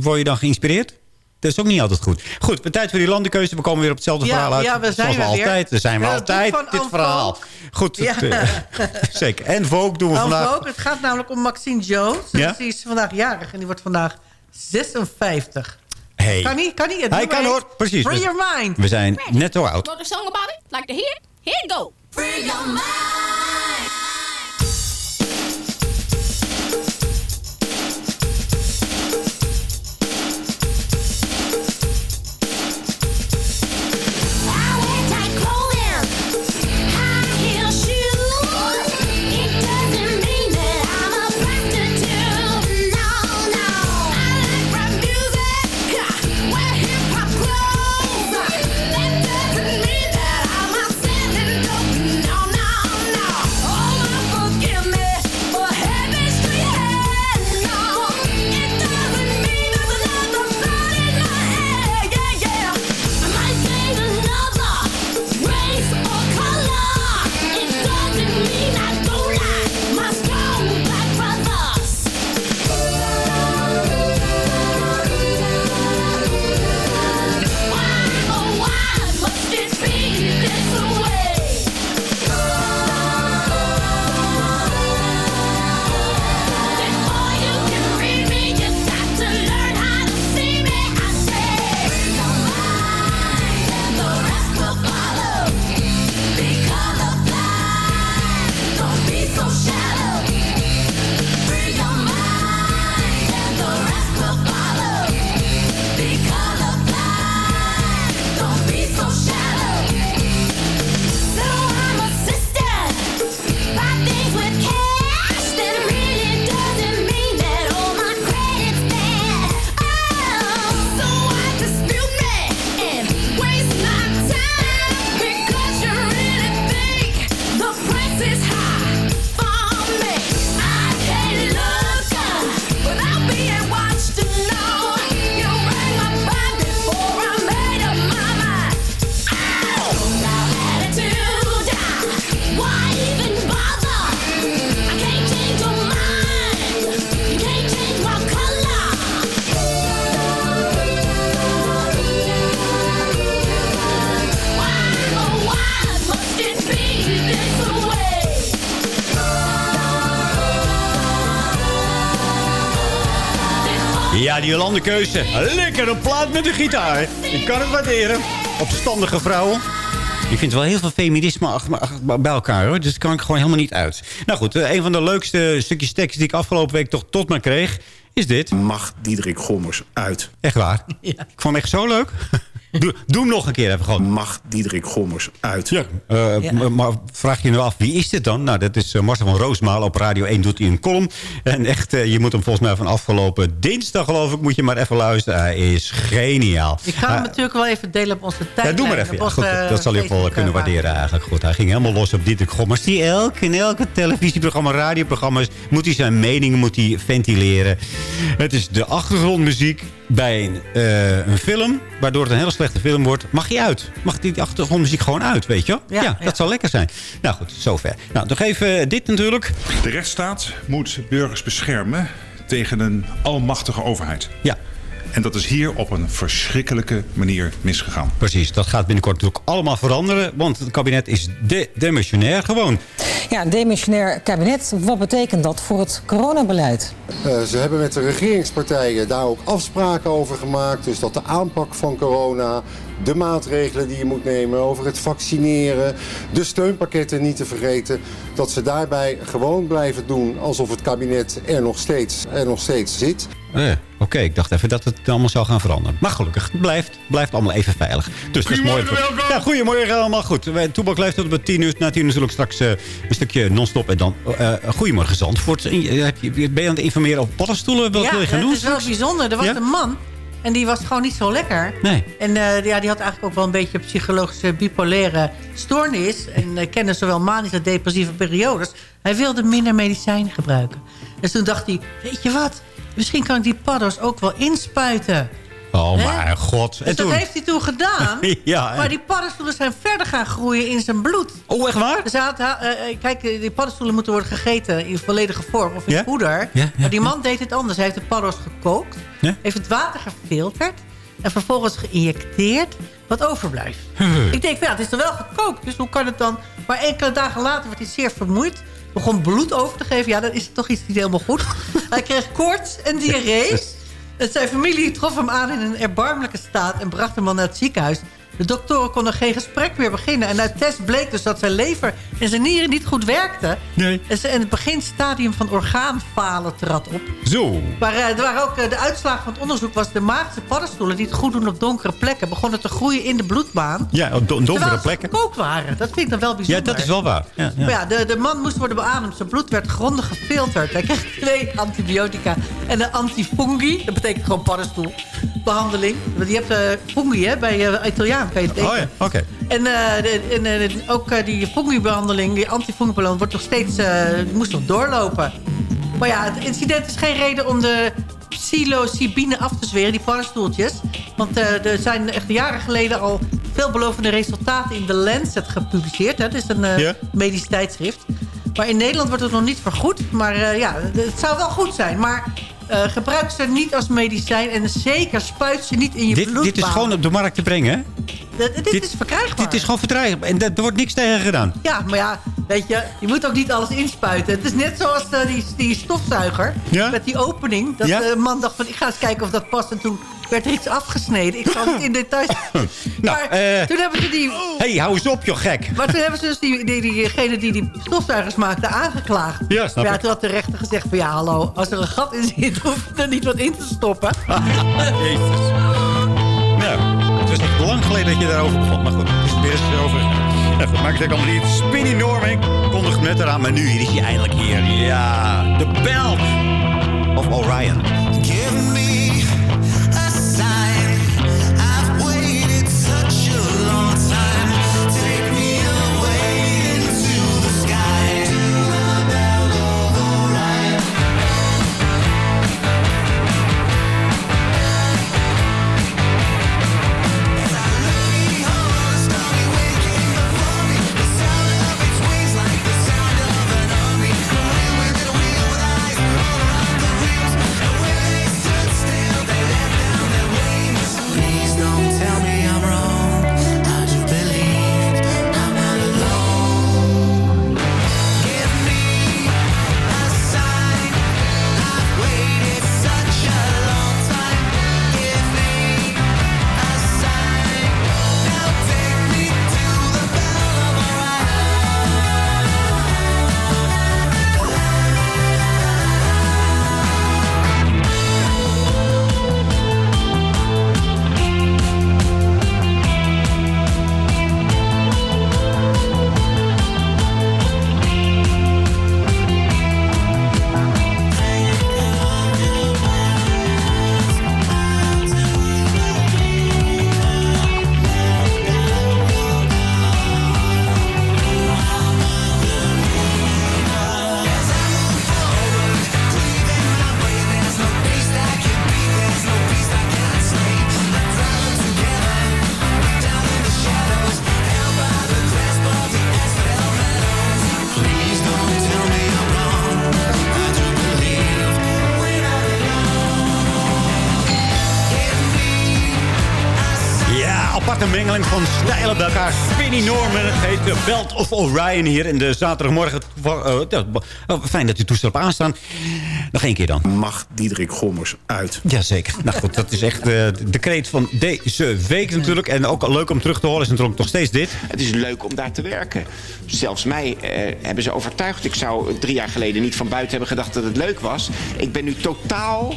word je dan geïnspireerd? Dat is ook niet altijd goed. Goed, tijd voor die landenkeuze. We komen weer op hetzelfde ja, verhaal uit. Ja, we zijn Zoals we altijd. Daar zijn we altijd, dit verhaal. Goed, ja. het, uh, <laughs> zeker. En Vogue doen we vandaag. Vogue. Het gaat namelijk om Maxine Jones. Ja? Dus die is vandaag jarig en die wordt vandaag 56. Hey. Kan niet, kan niet. Hij kan hoor, precies. Free your mind. We zijn net zo oud. Wrote a song about it? Like to hear? Here you go. Free your mind. Jolande Keuze. Lekker een plaat met de gitaar. Ik kan het waarderen. Opstandige vrouwen. Je vindt wel heel veel feminisme bij elkaar, hoor. Dus dat kan ik gewoon helemaal niet uit. Nou goed, eh, een van de leukste stukjes tekst die ik afgelopen week toch tot me kreeg... is dit. Mag Diederik Gommers uit. Echt waar? <laughs> Ik vond hem echt zo leuk. Doe, doe hem nog een keer even gewoon. Mag Diederik Gommers uit. Ja. Eh, Maar vraag je nu af, wie is dit dan? Nou, dat is eh, Marcel van Roosmaal. Op Radio 1 doet hij een column. En echt, eh, je moet hem volgens mij van afgelopen dinsdag, geloof ik... moet je maar even luisteren. Hij is geniaal. Ik ga hem natuurlijk wel even delen op onze tijd. ja, doe maar even. Ja. Goed, dat zal je wel kunnen waarderen eigenlijk. Goed, hij ging helemaal los op Dietrich Gommers. Die elk, in elke televisieprogramma, radioprogramma's... moet hij zijn mening moet hij ventileren. Het is de achtergrondmuziek bij een, eh, een film... waardoor het een hele slechte film wordt. Mag hij uit? Mag die achtergrondmuziek gewoon uit, weet je wel? Ja, dat zal lekker zijn. Nou goed, zover. Nou, nog even dit natuurlijk. De rechtsstaat moet burgers beschermen tegen een almachtige overheid. Ja. En dat is hier op een verschrikkelijke manier misgegaan. Precies, dat gaat binnenkort natuurlijk allemaal veranderen. Want het kabinet is de demissionair gewoon. Ja, een demissionair kabinet. Wat betekent dat voor het coronabeleid? Eh, ze hebben met de regeringspartijen daar ook afspraken over gemaakt. Dus dat de aanpak van corona, de maatregelen die je moet nemen over het vaccineren, de steunpakketten niet te vergeten, dat ze daarbij gewoon blijven doen alsof het kabinet er nog steeds, er nog steeds zit. Eh, Oké, ik dacht even dat het allemaal zou gaan veranderen. Maar gelukkig, het blijft, blijft allemaal even veilig. Dus dat is mooi. Ja, goedemorgen allemaal. Goed, wij- Toebak leeft tot op 10 uur. Na 10 uur zullen we straks eh, een stukje non-stop. En dan uh, goedemorgen Zandvoort. Ben je aan het informeren over paddenstoelen? Wat ja, wil je gaan het doen? is wel bijzonder. Er was Ja? een man en die was gewoon niet zo lekker. Nee. En eh, ja, die had eigenlijk ook wel een beetje psychologische bipolaire stoornis. En uh, kende zowel manische depressieve periodes. Hij wilde minder medicijnen gebruiken. Dus toen dacht hij, weet je wat? Misschien kan ik die paddo's ook wel inspuiten. Oh, Hè? mijn god. Dus En dat toen? heeft hij toen gedaan. <laughs> Ja, maar die paddenstoelen zijn verder gaan groeien in zijn bloed. Oh, echt waar? Dus had, ha- eh, eh, kijk, eh, die paddenstoelen moeten worden gegeten in volledige vorm of in poeder. Maar die man deed het anders. Hij heeft de paddo's gekookt, heeft het water gefilterd en vervolgens geïnjecteerd wat overblijft. Ik denk, ja, het is er wel gekookt, dus hoe kan het dan... Maar enkele dagen later werd hij zeer vermoeid. Begon bloed over te geven. Ja, dan is het toch iets niet helemaal goed. <laughs> hij kreeg koorts en diarree. <laughs> Zijn familie trof hem aan in een erbarmelijke staat... en bracht hem al naar het ziekenhuis. De doktoren konden geen gesprek meer beginnen. En uit test bleek dus dat zijn lever en zijn nieren niet goed werkten. Nee. En ze- en het beginstadium van orgaanfalen trad op. Zo. Maar eh, er waren ook, eh, de uitslag van het onderzoek was... de maagse paddenstoelen die het goed doen op donkere plekken... begonnen te groeien in de bloedbaan. Ja, op don- donkere plekken. gekookt waren. Dat vind ik dan wel Ja, bijzonder. dat is wel waar. Ja, ja. Maar ja, de, de man moest worden beademd. Zijn bloed werd grondig gefilterd. Hij kreeg twee antibiotica en een antifungi. Dat betekent gewoon paddenstoelbehandeling. Want je hebt eh fungi hè, bij eh Italiaan. Kan je. Oh ja, oké. En, eh, de- en eh, ook eh, die fungi-behandeling, die antifungi-behandeling... wordt nog steeds, moest nog doorlopen. Maar ja, het incident is geen reden om de psilocybine af te zweren, die paddenstoeltjes. Want er zijn echt jaren geleden al veelbelovende resultaten in The Lancet gepubliceerd. Hè. Dat is een Ja. medisch tijdschrift. Maar in Nederland wordt het nog niet vergoed. Maar ja, het zou wel goed zijn. Maar gebruik ze niet als medicijn. En zeker spuit ze niet in je Dit, bloedbaan. dit is gewoon op de markt te brengen, hè? Dit, dit is verkrijgbaar. Dit is gewoon verkrijgbaar. En daar wordt niks tegen gedaan. Ja, maar ja, weet je, je moet ook niet alles inspuiten. Het is net zoals eh, die, die stofzuiger Ja? met die opening. Dat Ja? de man dacht van, ik ga eens kijken of dat past. En toen werd er iets afgesneden. Ik zal het in details... <laughs> Nou, maar eh, toen hebben ze die... hey, hou eens op, joh, gek. Maar toen hebben ze dus die, die, diegene die die stofzuigers maakte aangeklaagd. Ja, snap ja, toen had de rechter gezegd van ja, hallo, als er een gat in zit, <laughs> hoef je er niet wat in te stoppen. Jezus. Nou, het echt lang geleden dat je daarover begon. Maar goed, het is weer eens over. Maakt het allemaal niet. Spinny Norming kondigt hem net eraan. Maar nu is hij eindelijk hier. Ja, de belt of Orion. De Belt of Orion hier in de zaterdagmorgen. Eh, oh, fijn dat u toestel op aanstaan. Nog één keer dan. Mag Diederik Gommers uit? Jazeker. Nou goed, dat is echt eh, de kreet van deze week natuurlijk. En ook leuk om terug te horen is natuurlijk nog steeds dit. Het is leuk om daar te werken. Zelfs mij eh, hebben ze overtuigd. Ik zou drie jaar geleden niet van buiten hebben gedacht dat het leuk was. Ik ben nu totaal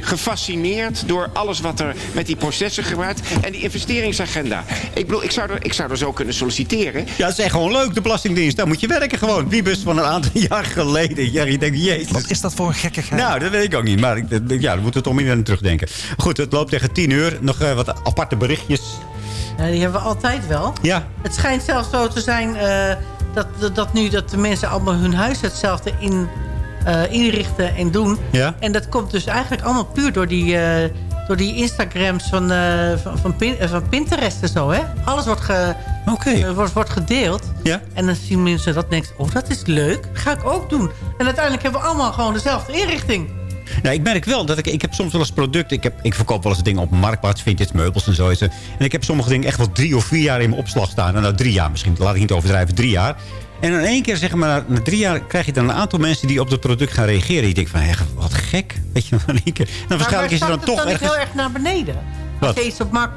gefascineerd door alles wat er met die processen gebeurt. En die investeringsagenda. Ik bedoel, ik zou er, ik zou er zo kunnen solliciteren. Ja, het is echt gewoon leuk, de Belastingdienst. Daar moet je werken gewoon. Wiebus van een aantal <laughs> jaar geleden. Ja, je denkt, jezus. Wat is dat voor een gekkigheid? Nou, dat weet ik ook niet. Maar ik, ja, dan moeten we toch meer aan terugdenken. Goed, het loopt tegen tien uur. Nog eh, wat aparte berichtjes. Ja, die hebben we altijd wel. Ja. Het schijnt zelfs zo te zijn eh, dat, dat, dat nu dat de mensen allemaal hun huis hetzelfde in, eh, inrichten en doen. Ja. En dat komt dus eigenlijk allemaal puur door die, door die Instagrams van, eh, van, van, Pin- eh, van Pinterest en zo. Hè? Alles wordt, ge, eh, wordt, wordt gedeeld. Ja. En dan zien mensen dat en denken, oh dat is leuk. Ga ik ook doen. En uiteindelijk hebben we allemaal gewoon dezelfde inrichting. Nou, ik merk wel dat ik... Ik heb soms wel eens producten... Ik, heb, ik verkoop wel eens dingen op Marktplaats, vintage meubels en zo. En ik heb sommige dingen echt wel drie of vier jaar in mijn opslag staan. En nou, drie jaar misschien. Laat ik niet overdrijven. Drie jaar. En in één keer, zeg maar, na drie jaar krijg je dan een aantal mensen die op dat product gaan reageren. Die denken van, hé, wat gek. Weet je, <laughs> in één keer. Dan waarschijnlijk is er dan het toch dan ergens... heel erg naar beneden? Wat?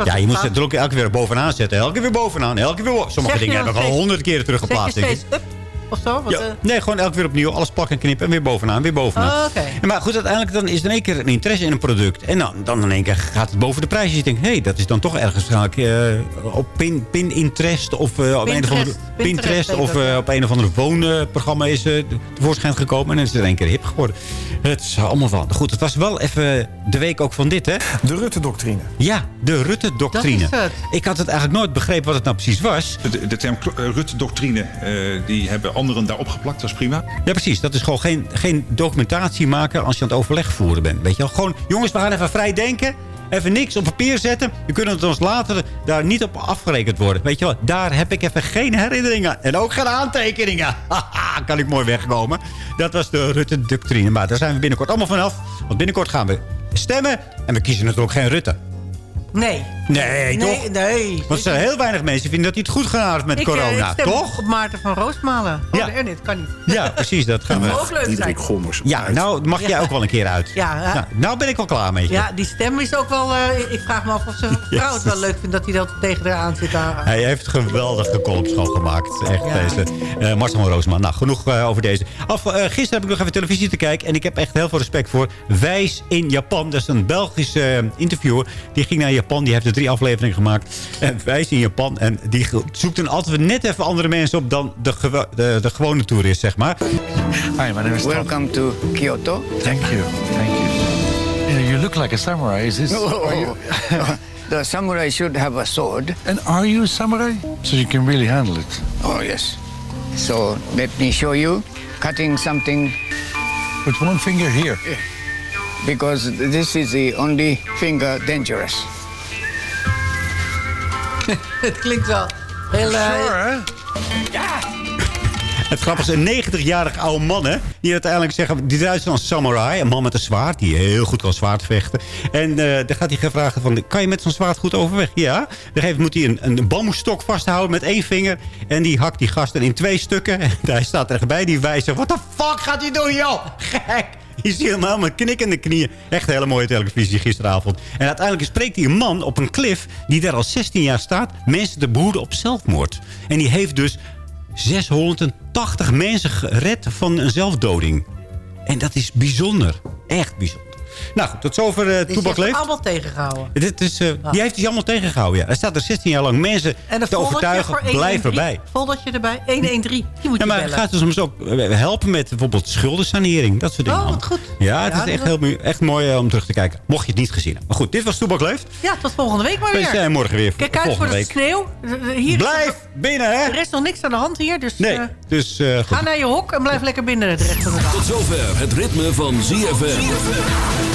Ja, je moet het er ook elke weer bovenaan zetten. Elke weer bovenaan. Elke weer bo- Sommige dingen hebben we al honderd Zeg teruggeplaatst. je denk ik. steeds up of zo? Want, Ja, eh, nee, gewoon elke weer opnieuw. Alles plakken en knippen. En weer bovenaan, weer bovenaan. Oh, Maar goed, uiteindelijk dan is er in één keer een interesse in een product. En dan, dan in één keer gaat het boven de prijs. Je denkt, hé, hey, dat is dan toch ergens vaak eh, op pin, pin interest. Of eh, op een of andere Pinterest. Pinterest. Pinterest Of eh, op een of andere woonprogramma is eh, tevoorschijn gekomen. En dan is het in één keer hip geworden. Het is allemaal van. Goed, het was wel even de week ook van dit, hè? De Rutte-doctrine. Ja, de Rutte-doctrine. Dat is het. Ik had het eigenlijk nooit begrepen wat het nou precies was. De, de term Rutte-doctrine, eh, die hebben daarop geplakt. Is prima. Ja, precies. Dat is gewoon geen, geen documentatie maken als je aan het overleg voeren bent. Weet je wel? Gewoon, jongens, we gaan even vrij denken. Even niks op papier zetten. Je kunt het ons later daar niet op afgerekend worden. Weet je wel, daar heb ik even geen herinneringen. En ook geen aantekeningen. <laughs> Kan ik mooi wegkomen. Dat was de Rutte-doctrine. Maar daar zijn we binnenkort allemaal vanaf. Want binnenkort gaan we stemmen. En we kiezen natuurlijk geen Rutte. Nee. Nee, toch? Nee, nee. Want er zijn heel weinig mensen die vinden dat hij het goed gedaan heeft met Ik, eh, corona. ik toch? op Maarten van Roosmalen. Oh, Ja. nee, dat kan niet. Ja, precies. Dat gaan we. Mag ook leuk Diederik zijn. Gommers Ja, nou mag jij ook wel een keer uit. Ja, ja. Nou, nou ben ik wel klaar met je. Ja, die stem is ook wel... eh, ik vraag me af of zijn <laughs> vrouw het wel leuk vindt dat hij dat tegen haar aan zit. daar. Hij heeft geweldig de columns schoongemaakt. Echt Ja. deze. eh Marcel van Roosman. Nou, genoeg eh, over deze. Af, eh, gisteren heb ik nog even televisie te kijken. En ik heb echt heel veel respect voor Wijs in Japan. Dat is een Belgische interviewer. Die ging naar Japan. Die heeft er drie afleveringen gemaakt. En Wijs in Japan. En die zoekt dan altijd net even andere mensen op dan de, gewo- de, de gewone toerist, zeg maar. Hi, my name is Tom. Welcome to Kyoto. Thank you. Thank you. Yeah, you look like a samurai. Is this... Oh, are you- <laughs> the samurai should have a sword. And are you a samurai? So you can really handle it. Oh, yes. So let me show you cutting something With one finger here. because this is the only finger dangerous. <laughs> Het klinkt wel heel... eh, Sure, Het grappige is een 90-jarig oude man, hè? Die uiteindelijk zeggen, die eruit als samurai. Een man met een zwaard, die heel goed kan zwaard vechten. En eh, dan gaat hij gevraagd van, kan je met zo'n zwaard goed overweg? Ja. Dan moet hij een, een bamboestok vasthouden met één vinger. En die hakt die gasten in twee stukken. En <laughs> hij staat er bij, die wijzer. Wat de fuck gaat hij doen, joh? Gek! Je ziet helemaal met knikkende knieën. Echt hele mooie televisie gisteravond. En uiteindelijk spreekt hij een man op een klif... die daar al 16 jaar staat... mensen te behoeden op zelfmoord. En die heeft dus 680 mensen gered van een zelfdoding. En dat is bijzonder. Echt bijzonder. Nou goed, tot zover uh, die Toebak is Leeft. allemaal tegengehouden. Dit is, eh, Die heeft hij allemaal tegengehouden. Ja. Hij staat er 16 jaar lang mensen te overtuigen. Blijf erbij. Foldertje erbij, 113. Die moet Ja, je maar bellen. gaat dus soms ook eh, helpen met bijvoorbeeld schuldensanering. Dat soort dingen. Oh, wat goed. Ja, het Ja, is echt, heel, echt mooi om terug te kijken. Mocht je het niet gezien hebben. Maar goed, dit was Toebak Leeft. Ja, tot volgende week maar We weer. zijn morgen weer. Kijk uit voor de week. sneeuw. Hier Blijf binnen, hè? er is nog niks aan de hand hier, dus Nee, dus eh, goed. ga naar je hok en blijf lekker binnen de rest van de dag. Tot zover het ritme van ZFM.